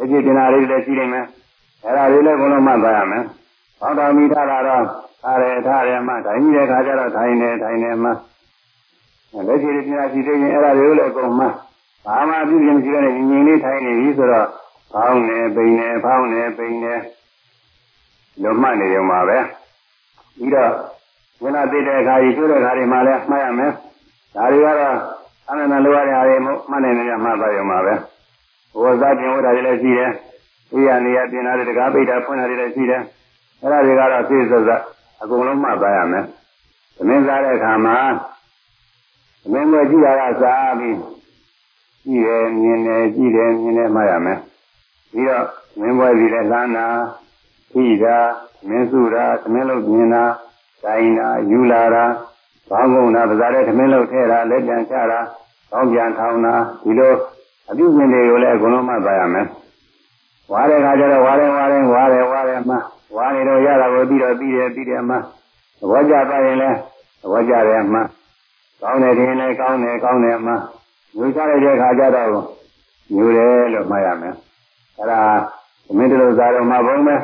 အကြည့်တင်တာလေးလည်းရှိနေမယ်အဲ့ဒါလေးလည်းဘုလုံးမှတ်ပါရမယ်ဘောင်းတော်မိထားတာတော့ထားတယ်ထားတယ်မှထိုင်နေတဲ့ခါကျတော့ထိုင်နေထိုင်နေမှလက်ရှိတင်တာရှိသေးရင်အဲ့ဒါလေးလည်းအကုန်မှဘာမှပြုခြင်းမရှိတဲ့ညီညီလေးထိုင်နေပြီဆိုတော့ဖောင်းနေပိန်နေဖောင်းနေပိန်နေလုံးမှတ်နေရုံပါပဲပြီးတော့ဉာဏ်သိတဲ့အခါကြီးကျိုးတဲ့အခါတွေမှာလည်းမှတ်ရမယ်ဒါတွေကတော့အနန္တလိုရတဲ့အားတွေမှတ်နိုင်နေရမှတ်ပါရုံပါပဲဘ ဝသားပြင်ဝတာတွေလည်းရှိတယ်ဥရနေရပြင်လာတဲ့တကားပိတ်တာဖွင့်တာတွေလည်းရှိတယ်အဲ့ဒါတွေကတော့သိစစအကုန်လုံးမှတ်ပါရမယ်သမင်းစားတဲ့အခါမှာသမင်းပဲကြည့်ရတာစားပြီးကြည့်တယ်မြင်တယ်ကြည့်တယ်မြင်တယ်မှတ်ရမယ်ပြီးတော့မင်းပွဲစီလည်းလမ်းတာထိတာမင်းစုတာသမင်းလို့မြင်တာတိုင်းတာယူလာတာဘောင်းကုန်တာပဇာတဲ့သမင်းလို့ထဲတာလက်ပြန်ချတာကောင်းပြန်ထောင်းတာဒီလို အပြုမြင်တွေကိုလည်းအကုန်လုံးမှတ်ပါရမယ်ဝါတဲ့ခါကျတော့ဝါတယ်ဝါတယ်ဝါတယ်ဝါတယ်မှဝါနေတော့ရတာကိုပြီးတော့ပြီးတယ်ပြီးတယ်မှသဘောကျပါရင်လည်းသဘောကျတယ်မှကောင်းတယ်တင်လည်းကောင်းတယ်ကောင်းတယ်မှညှို့ချလိုက်တဲ့ခါကျတော့ညှို့တယ်လို့မှတ်ရမယ်အဲ့ဒါသမင်းတို့သာတော့မှဘုံပဲ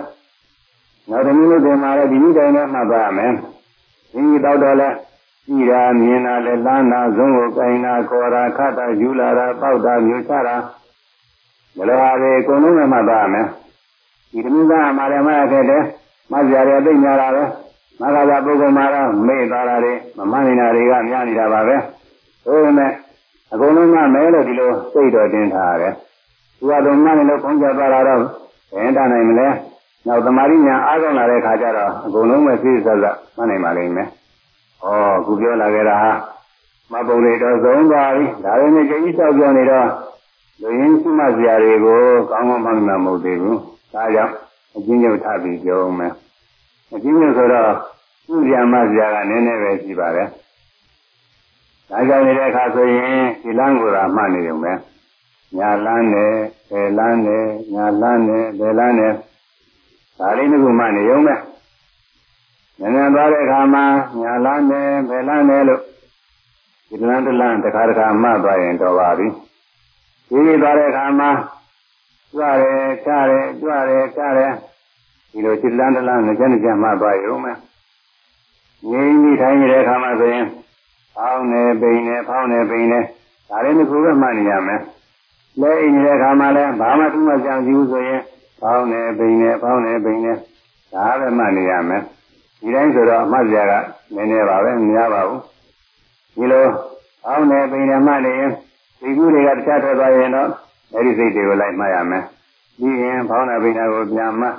နောက်သမီးတို့တင်มาလည်းဒီနည်းတိုင်းနဲ့မှတ်ပါရမယ်ဒီတော့တော့လဲ ကြည်တာမြင်တာလဲလမ်းတာဇုံကိုကိုင်တာခေါ်တာခတ်တာယူလာတာပေါက်တာမျိုးချတာဘယ်လိုဟာတွေအကုန်လုံးနဲ့မှတ်ပါရမယ်ဒီသမီးသားမှာလည်းမှတ်ခဲ့တယ်မှတ်ကြရသိညာတာပဲမဂ္ဂဗပုဂ္ဂိုလ်မှာတော့မေ့သွားတာတွေမမှန်နေတာတွေကများနေတာပါပဲဒါပေမဲ့အကုန်လုံးကမဲလို့ဒီလိုစိတ်တော်တင်ထားရတယ်သူကတော့မှန်တယ်လို့ခေါင်းကြသွားတာတော့ဘယ်တနိုင်မလဲနောက်သမာဓိညာအားကောင်းလာတဲ့ခါကျတော့အကုန်လုံးပဲသိစစမှတ်နိုင်ပါလိမ့်မယ် ဩခုပြောလာကြတာဟာမပုံတွေတော့သုံးပါပြီဒါပေမဲ့ကြည်စောက်ပြောနေတော့လူရင်းရှိမှစရာတွေကိုကောင်းကောင်းမှန်မှန်မဟုတ်သေးဘူးဒါကြောင့်အချင်းချင်းထပ်ပြီးပြောမယ်အချင်းချင်းဆိုတော့သူ့ဇာမဇာကနည်းနည်းပဲရှိပါတယ်ဒါကြောင့်နေတဲ့အခါဆိုရင်ဒီလမ်းကိုသာမှတ်နေုံပဲညာလမ်းနဲ့ဘယ်လမ်းနဲ့ညာလမ်းနဲ့ဘယ်လမ်းနဲ့ဒါလေးတစ်ခုမှတ်နေုံပဲ နည်းနည်းသွားတဲ့အခါမှာညာလမ်းနဲ့ဘယ်လမ်းနဲ့လို့ဒီလမ်းတစ်လမ်းတစ်ခါတစ်ခါမှတ်သွားရင်တော့ပါပြီဒီလိုသွားတဲ့အခါမှာကြွရဲချရဲကြွရဲချရဲဒီလိုစိတ်လန်းတလန်းငကြက်ငကြက်မှသွားရုံပဲငြိမ်းပြီးထိုင်နေတဲ့အခါမှာဆိုရင်ဖောင်းနေပိန်နေဖောင်းနေပိန်နေဒါလည်းတစ်ခုပဲမှတ်နေရမယ်လဲအိမ်နေတဲ့အခါမှာလည်းဘာမှသူ့မကြံစည်ဘူးဆိုရင်ဖောင်းနေပိန်နေဖောင်းနေပိန်နေဒါပဲမှတ်နေရမယ် ဒီတိုင်းဆိုတော့အမှတ်စရာကနည်းနည်းပါပဲမများပါဘူးဒီလိုဖောင်းနေပိန်နေမှတ်နေရင်ဒီကူတွေကတခြားထွက်သွားရင်တော့အဲ့ဒီစိတ်တွေကိုလိုက်မှတ်ရမယ်ပြီးရင်ဖောင်းနေပိန်နေကိုပြန်မှတ်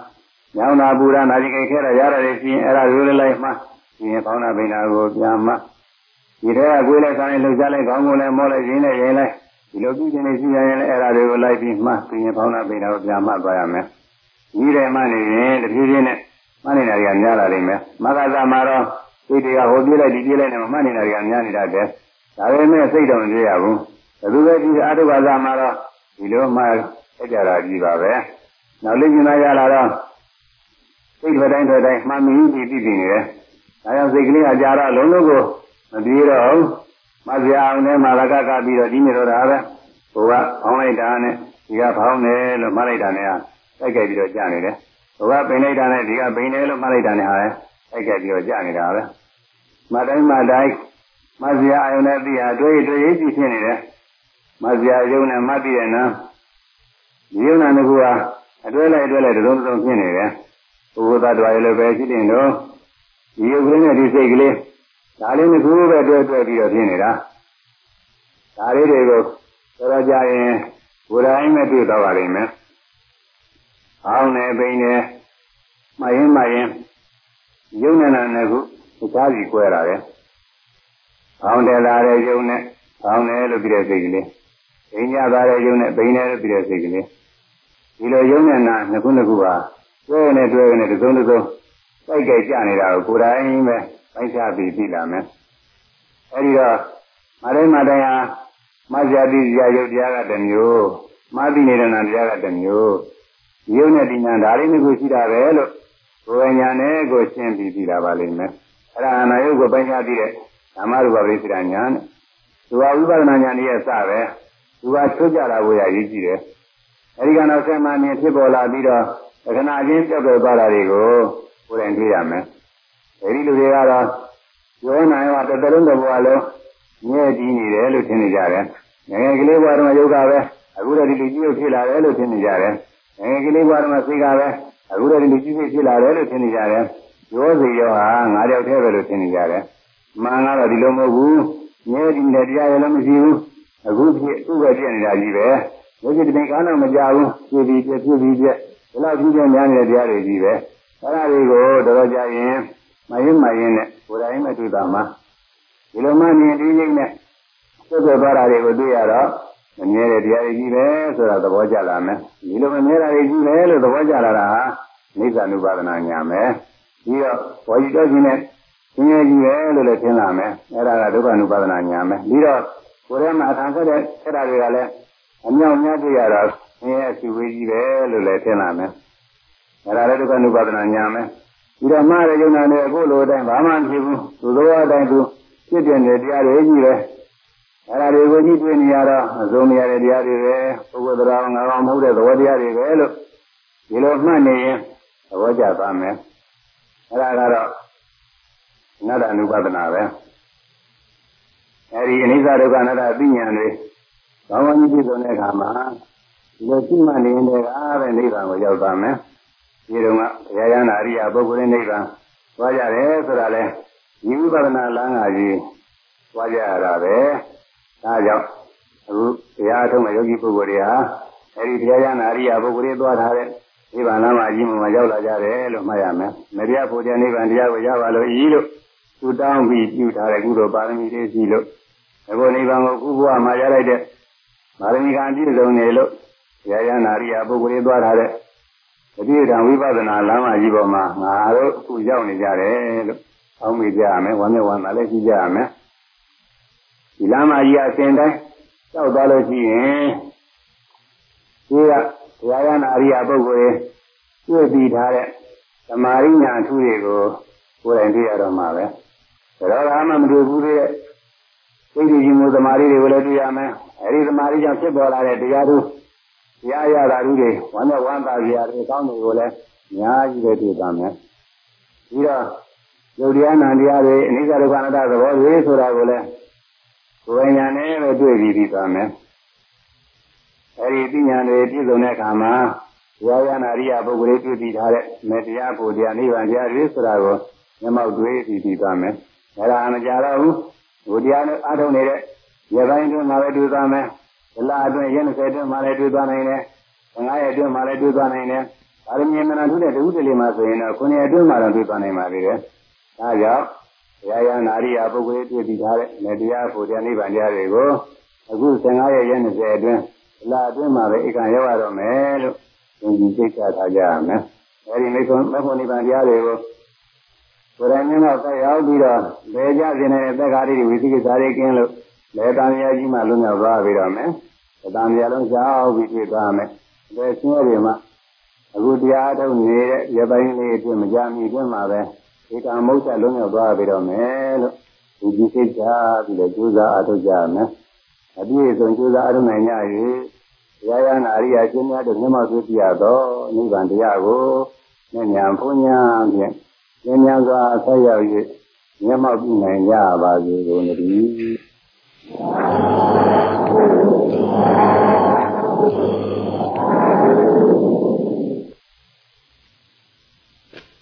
ညောင်းတာပူရနာဒီကိခဲရရရတယ်ရှိရင်အဲ့ဒါရိုးလေးလိုက်မှဒီရင်ဖောင်းတာပိနာကိုပြန်မှဒီထဲကကိုယ်နဲ့ဆိုင်လှုပ်ရှားလိုက်ခေါင်းကိုလည်းမောလိုက်ရင်းနဲ့ရင်လိုက်ဒီလိုပြုခြင်းနဲ့ရှိရင်လည်းအဲ့ဒါတွေကိုလိုက်ပြီးမှဒီရင်ဖောင်းတာပိနာကိုပြန်မှသွားရမယ်ဒီထဲမှနေရင်တဖြည်းဖြည်းနဲ့ မှနေတာတွေကများလာလိမ့်မယ်မဂ္ဂဇမှာတော့စိတ်တွေကဟိုပြေးလိုက်ဒီပြေးလိုက်နဲ့မှနေတာတွေကများနေတာတဲ့ဒါပေမဲ့စိတ်တော့မပြေရဘူးဘယ်သူပဲဒီအာထုဘာသာမှာတော့ဒီလိုမှဆက်ကြတာကြီးပါပဲနောက်လိမ့်ကျင်လာရလာတော့စိတ်ထွက်တိုင်းထွက်တိုင်းမှန်မြင်ပြီးပြီးနေတယ်။ဒါကြောင့်စိတ်ကလေးအကြာတော့လုံးလုံးကိုမပြေတော့ဘူး။မစရာအောင်နဲ့မာရကကပြီးတော့ဒီနေတော့တာပဲ။ဟိုကဖောင်းလိုက်တာနဲ့ဒီကဖောင်းတယ်လို့မှတ်လိုက်တာနဲ့တိုက်ကြိုက်ပြီးတော့ကြာနေတယ်။ ဟိုကပိန်လိုက်တာနဲ့ဒီကပိန်တယ်လို့မှတ်လိုက်တာနဲ့ဟာတိုက်ကြိုက်ပြီးတော့ကြာနေတာပဲ။မတိုင်းမတိုင်းမစရာအယုံနဲ့သိဟာတွေ့တွေ့ရေးကြည့်ဖြစ်နေတယ်။မစရာယုံနဲ့မှတ်ပြီးတဲ့နော်။ဒီယုံနာကအတွဲလိုက်အတွဲလိုက်တုံးတုံးဖြစ်နေတယ်။ဘုရားတော်ရလည်းပဲရှိတယ်နော်ဒီရုပ်ကလေးနဲ့ဒီစိတ်ကလေးဒါလေးနှစ်ခုပဲတွဲတွဲပြီးတော့ဖြစ်နေတာဒါလေးတွေကိုတော်ကြရင်ဘုရားအိမ်နဲ့တွေ့တော့ပါလိမ့်မယ် အောင်းနေပိန်နေမရင်မရင်ယုံနေတာနဲ့ခုအခြားစီကွဲလာတယ်အောင်းတယ်လာတဲ့ယုံနဲ့အောင်းတယ်လို့ပြတဲ့စိတ်ကလေးပိန်ကြသွားတဲ့ယုံနဲ့ပိန်တယ်လို့ပြတဲ့စိတ်ကလေးဒီလိုယုံနေတာနှစ်ခုနှစ်ခုပါတွဲနဲ့တွဲနဲ့တစ်စုံတစ်စုံတိုက်ကြိုက်ကြနေတာကိုကိုယ်တိုင်ပဲပိုင်းခြားပြီးသိလာမယ်အဲဒီတော့မရိမတိုင်ဟာမဇ္ဇတိဇာယုတ်တရားကတစ်မျိုးမသိနေတဲ့နာတရားကတစ်မျိုး ယုတ်နဲ့ဒီညာဒါလေးမျိုးရှိတာပဲလို့ကိုယ်ဉာဏ်နဲ့ကိုရှင်းပြီးသိလာပါလိမ့်မယ်အဲ့ဒါအနာယုတ်ကိုပိုင်းခြားပြီးတဲ့ဓမ္မရူပပရိစ္ဆာညာနဲ့သူကဝိပဿနာဉာဏ်ရဲ့စပဲသူကချွတ်ကြတာကိုရရေးကြည့်တယ်အဲဒီကတော့ဆယ်မှန်ဖြစ်ပေါ်လာပြီးတော့ခဏချင်းပြောက်ပြောက်သွားတာတွေကိုကိုယ်တိုင်သိရမယ်။အဲဒီလူတွေကတော့ယောနိုင်ကတတလုံးတစ်ဘဝလုံးမြဲတည်နေတယ်လို့ထင်နေကြတယ်။ငယ်ငယ်ကလေးဘဝတုန်းကယုတ်ကပဲအခုတော့ဒီလူကြီးကိုဖြစ်လာတယ်လို့ထင်နေကြတယ်။ ငယ်ငယ်ကလေးဘဝတုန်းကစိတ်ကပဲအခုတော့ဒီလူကြီးဖြစ်လာတယ်လို့ထင်နေကြတယ်။ရောစီရောဟာငါးယောက်တည်းပဲလို့ထင်နေကြတယ်မှန်ကတော့ဒီလိုမဟုတ်ဘူးမြဲဒီနဲ့တရားရလည်းမရှိဘူးအခုဖြစ်သူ့ပဲဖြစ်နေတာကြီးပဲဘုရားဒီကားတော့မကြဘူးပြည့်ပြီးပြည့်ပြည့်ပြီးပြည့်ဒီလောက်ကြီးပြများနေတဲ့တရားတွေကြီးပဲအဲ့ဒါတွေကိုတော်တော်ကြာရင်မရင်မရင်နဲ့ကိုယ်တိုင်မတွေ့တာမှာဒီလိုမှမြင်ဒီစိတ်နဲ့သက်သက်သွားတာတွေကိုတွေ့ရတော့ မမြဲတဲ့တရားတွေကြီးပဲဆိုတာသဘောကျလာမယ်ဒီလိုမမြဲတာတွေကြီးပဲလို့သဘောကျလာတာဟာနိစ္စ ानु ပါဒနာညာမယ်ပြီးတော့ဘောကြီးတော့ခြင်းနဲ့ဆင်းရဲကြီးပဲလို့လည်းထင်လာမယ်အဲ့ဒါကဒုက္ခ ानु ပါဒနာညာမယ်ပြီးတော့ကိုယ်ထဲမှာအခံဆက်တဲ့အဲ့ဒါတွေကလည်းအမြောက်များတွေ့ရတာဆင်းရဲအစီဝေးကြီးပဲလို့လည်းထင်လာမယ်အဲ့ဒါလည်းဒုက္ခ ानु ပါဒနာညာမယ်ပြီးတော့မှားတဲ့ယုံနာနဲ့အခုလိုအတိုင်းဘာမှမဖြစ်ဘူးသူသောအတိုင်းသူဖြစ်တဲ့တရားတွေကြီးပဲ အဲ့ဒါတွေကိုကြည့်တွေ့နေရတော့အစုံနေရတဲ့တရားတွေပဲပုဂ္ဂိုလ်တရားငါကောင်မဟုတ်တဲ့သဘောတရားတွေပဲလို့ဒီလိုမှတ်နေရင်သဘောကျသွားမယ်အဲ့ဒါကတော့နတ္တ ानु ပဒနာပဲအဲ့ဒီအနိစ္စဒုက္ခအနတ္တအသိဉာဏ်တွေဘာဝကြီးပြည့်စုံတဲ့အခါမှာဒီလိုရှိမှနေတဲ့ကပဲနိဗ္ဗာန်ကိုရောက်သွားမယ်ဒီတော့ကဘုရားရဟန္တာအရိယာပုဂ္ဂိုလ်ရဲ့နိဗ္ဗာန်သွားကြတယ်ဆိုတာလဲဒီဝိပဿနာလမ်းကကြီးသွားကြရတာပဲ ဒါကြောင့်အခုတရားထုံးတဲ့ယောဂီပုဂ္ဂိုလ်တွေဟာအဲဒီတရားရဟန္တာအရိယာပုဂ္ဂိုလ်တွေသွားထားတဲ့နိဗ္ဗာန်လမ်းမှာအကြီးမှာရောက်လာကြတယ်လို့မှတ်ရမယ်။မတရားဖို့တဲ့နိဗ္ဗာန်တရားကိုရပါလို့ဤလို့သူတောင်းပြီးပြုထားတဲ့ကုသိုလ်ပါရမီတွေရှိလို့အခုနိဗ္ဗာန်ကိုခုဘဝမှာရလိုက်တဲ့ပါရမီကံပြည့်စုံနေလို့ရယနာရိယပုဂ္ဂိုလ်တွေသွားထားတဲ့တတိယဓမ္မဝိပဿနာလမ်းမကြီးပေါ်မှာငါတို့အခုရောက်နေကြတယ်လို့အောင်းမိကြရမယ်ဝမ်းမြောက်ဝမ်းသာလည်းရှိကြရမယ်ဒီ လမ်းမကြီးအစဉ်တိုင်းရောက်သွားလို့ရှိရင်ဒီကဘုရားရနာရိယပုဂ္ဂိုလ်တွေတွေ့ပြီးထားတဲ့သမာရိညာအထူးတွေကိုကိုယ်တိုင်တွေ့ရတော့မှာပဲဒါတော့မှမတွေ့ဘူးတဲ့စိတ်ကြီးမှုသမာဓိတွေကိုလည်းတွေ့ရမယ်အဲဒီသမာဓိကြောင့်ဖြစ်ပေါ်လာတဲ့တရားတို့တရားရတာတွေဝမ်းနဲ့ဝမ်းသာကြရတယ်အကောင်းတွေကိုလည်းအများကြီးပဲတွေ့ပါမယ်ပြီးတော့ယုတ်တရားနံတရားတွေအနိစ္စဒုက္ခအနတ္တသဘောတွေဆိုတာကိုလည်း ကိုယ်ဉာဏ်နဲ့ပဲတွေ့ပြီးပြီးပါမယ်အဲဒီပညာတွေပြည့်စုံတဲ့အခါမှာဝါယနာရိယပုဂ္ဂိုလ်တွေတွေ့ပြီးထားတဲ့မေတ္တရားကိုတရားနိဗ္ဗာန်တရားတွေဆိုတာကိုမျက်မှောက်တွေ့ပြီးပြီးပါမယ်အဲဒါမကြတော့ဘူးဘုရားနဲ့အားထုတ်နေတဲ့ရပိုင်းတွင်မှာပဲတွေ့သွားမယ်ဒလအတွင်းရက်20အတွင်းမှာလည်းတွေ့သွားနိုင်တယ်15ရက်အတွင်းမှာလည်းတွေ့သွားနိုင်တယ်ပါရမီမနာထုတဲ့တဝုတလေမှာဆိုရင်တော့9ရက်အတွင်းမှာတော့တွေ့သွားနိုင်ပါသေးတယ်ဒါကြောင့်ဘု ရားရနာရိယပုဂ္ဂိုလ်တွေ့ပြီးထားတဲ့မေတ္တရားဘုရားနိဗ္ဗာန်တရားတွေကိုအခု15ရက်ရက်20အတွင်းလာအတွင်းမှာပဲဧကံရောက်ရတော့မယ်လို့သင်ကြီးစိတ်ချထားကြရမယ်။အဲဒီမိခွန်းမဖို့နိဗ္ဗာန်တရားတွေကိုကိုယ်တိုင်မျက်မှောက်သက်ရောက်ပြီးတော့လေကြခြင်းနဲ့သက်္ကာရီဝိသိကိစ္စတွေကင်းလို့လေတံမြာကြီးမှလွတ်မြောက်သွားပြီးတော့မယ်။တံမြာလုံးကြောက်ပြီးတွေ့သွားမယ်။လေဆင်းရဲတွေမှာအခုတရားထုတ်နေတဲ့ရပိုင်းလေးအတွင်းမကြမီအတွင်းမှာပဲ ဧကံမုတ်ချလွတ်မြောက်သွားပြီးတော့မယ်လို့ဒီကြီးစိတ်ချပြီးတော့ကြိုးစားအားထုတ်ကြရမယ်။အပြည့်စုံကြိုးစားအားထုတ်နိုင်ကြ၍ရာယနာရိယာကျင်းများတို့မြတ်မသွေးပြရသောနိဗ္ဗာန်တရားကိုဉာဏ်ဉာဏ်ဘုံညာဖြင့်ဉာဏ်ဉာဏ်စွာဆက်ရောက်၍မျက်မှောက်ပြုနိုင်ကြပါစေကုန်သတည်း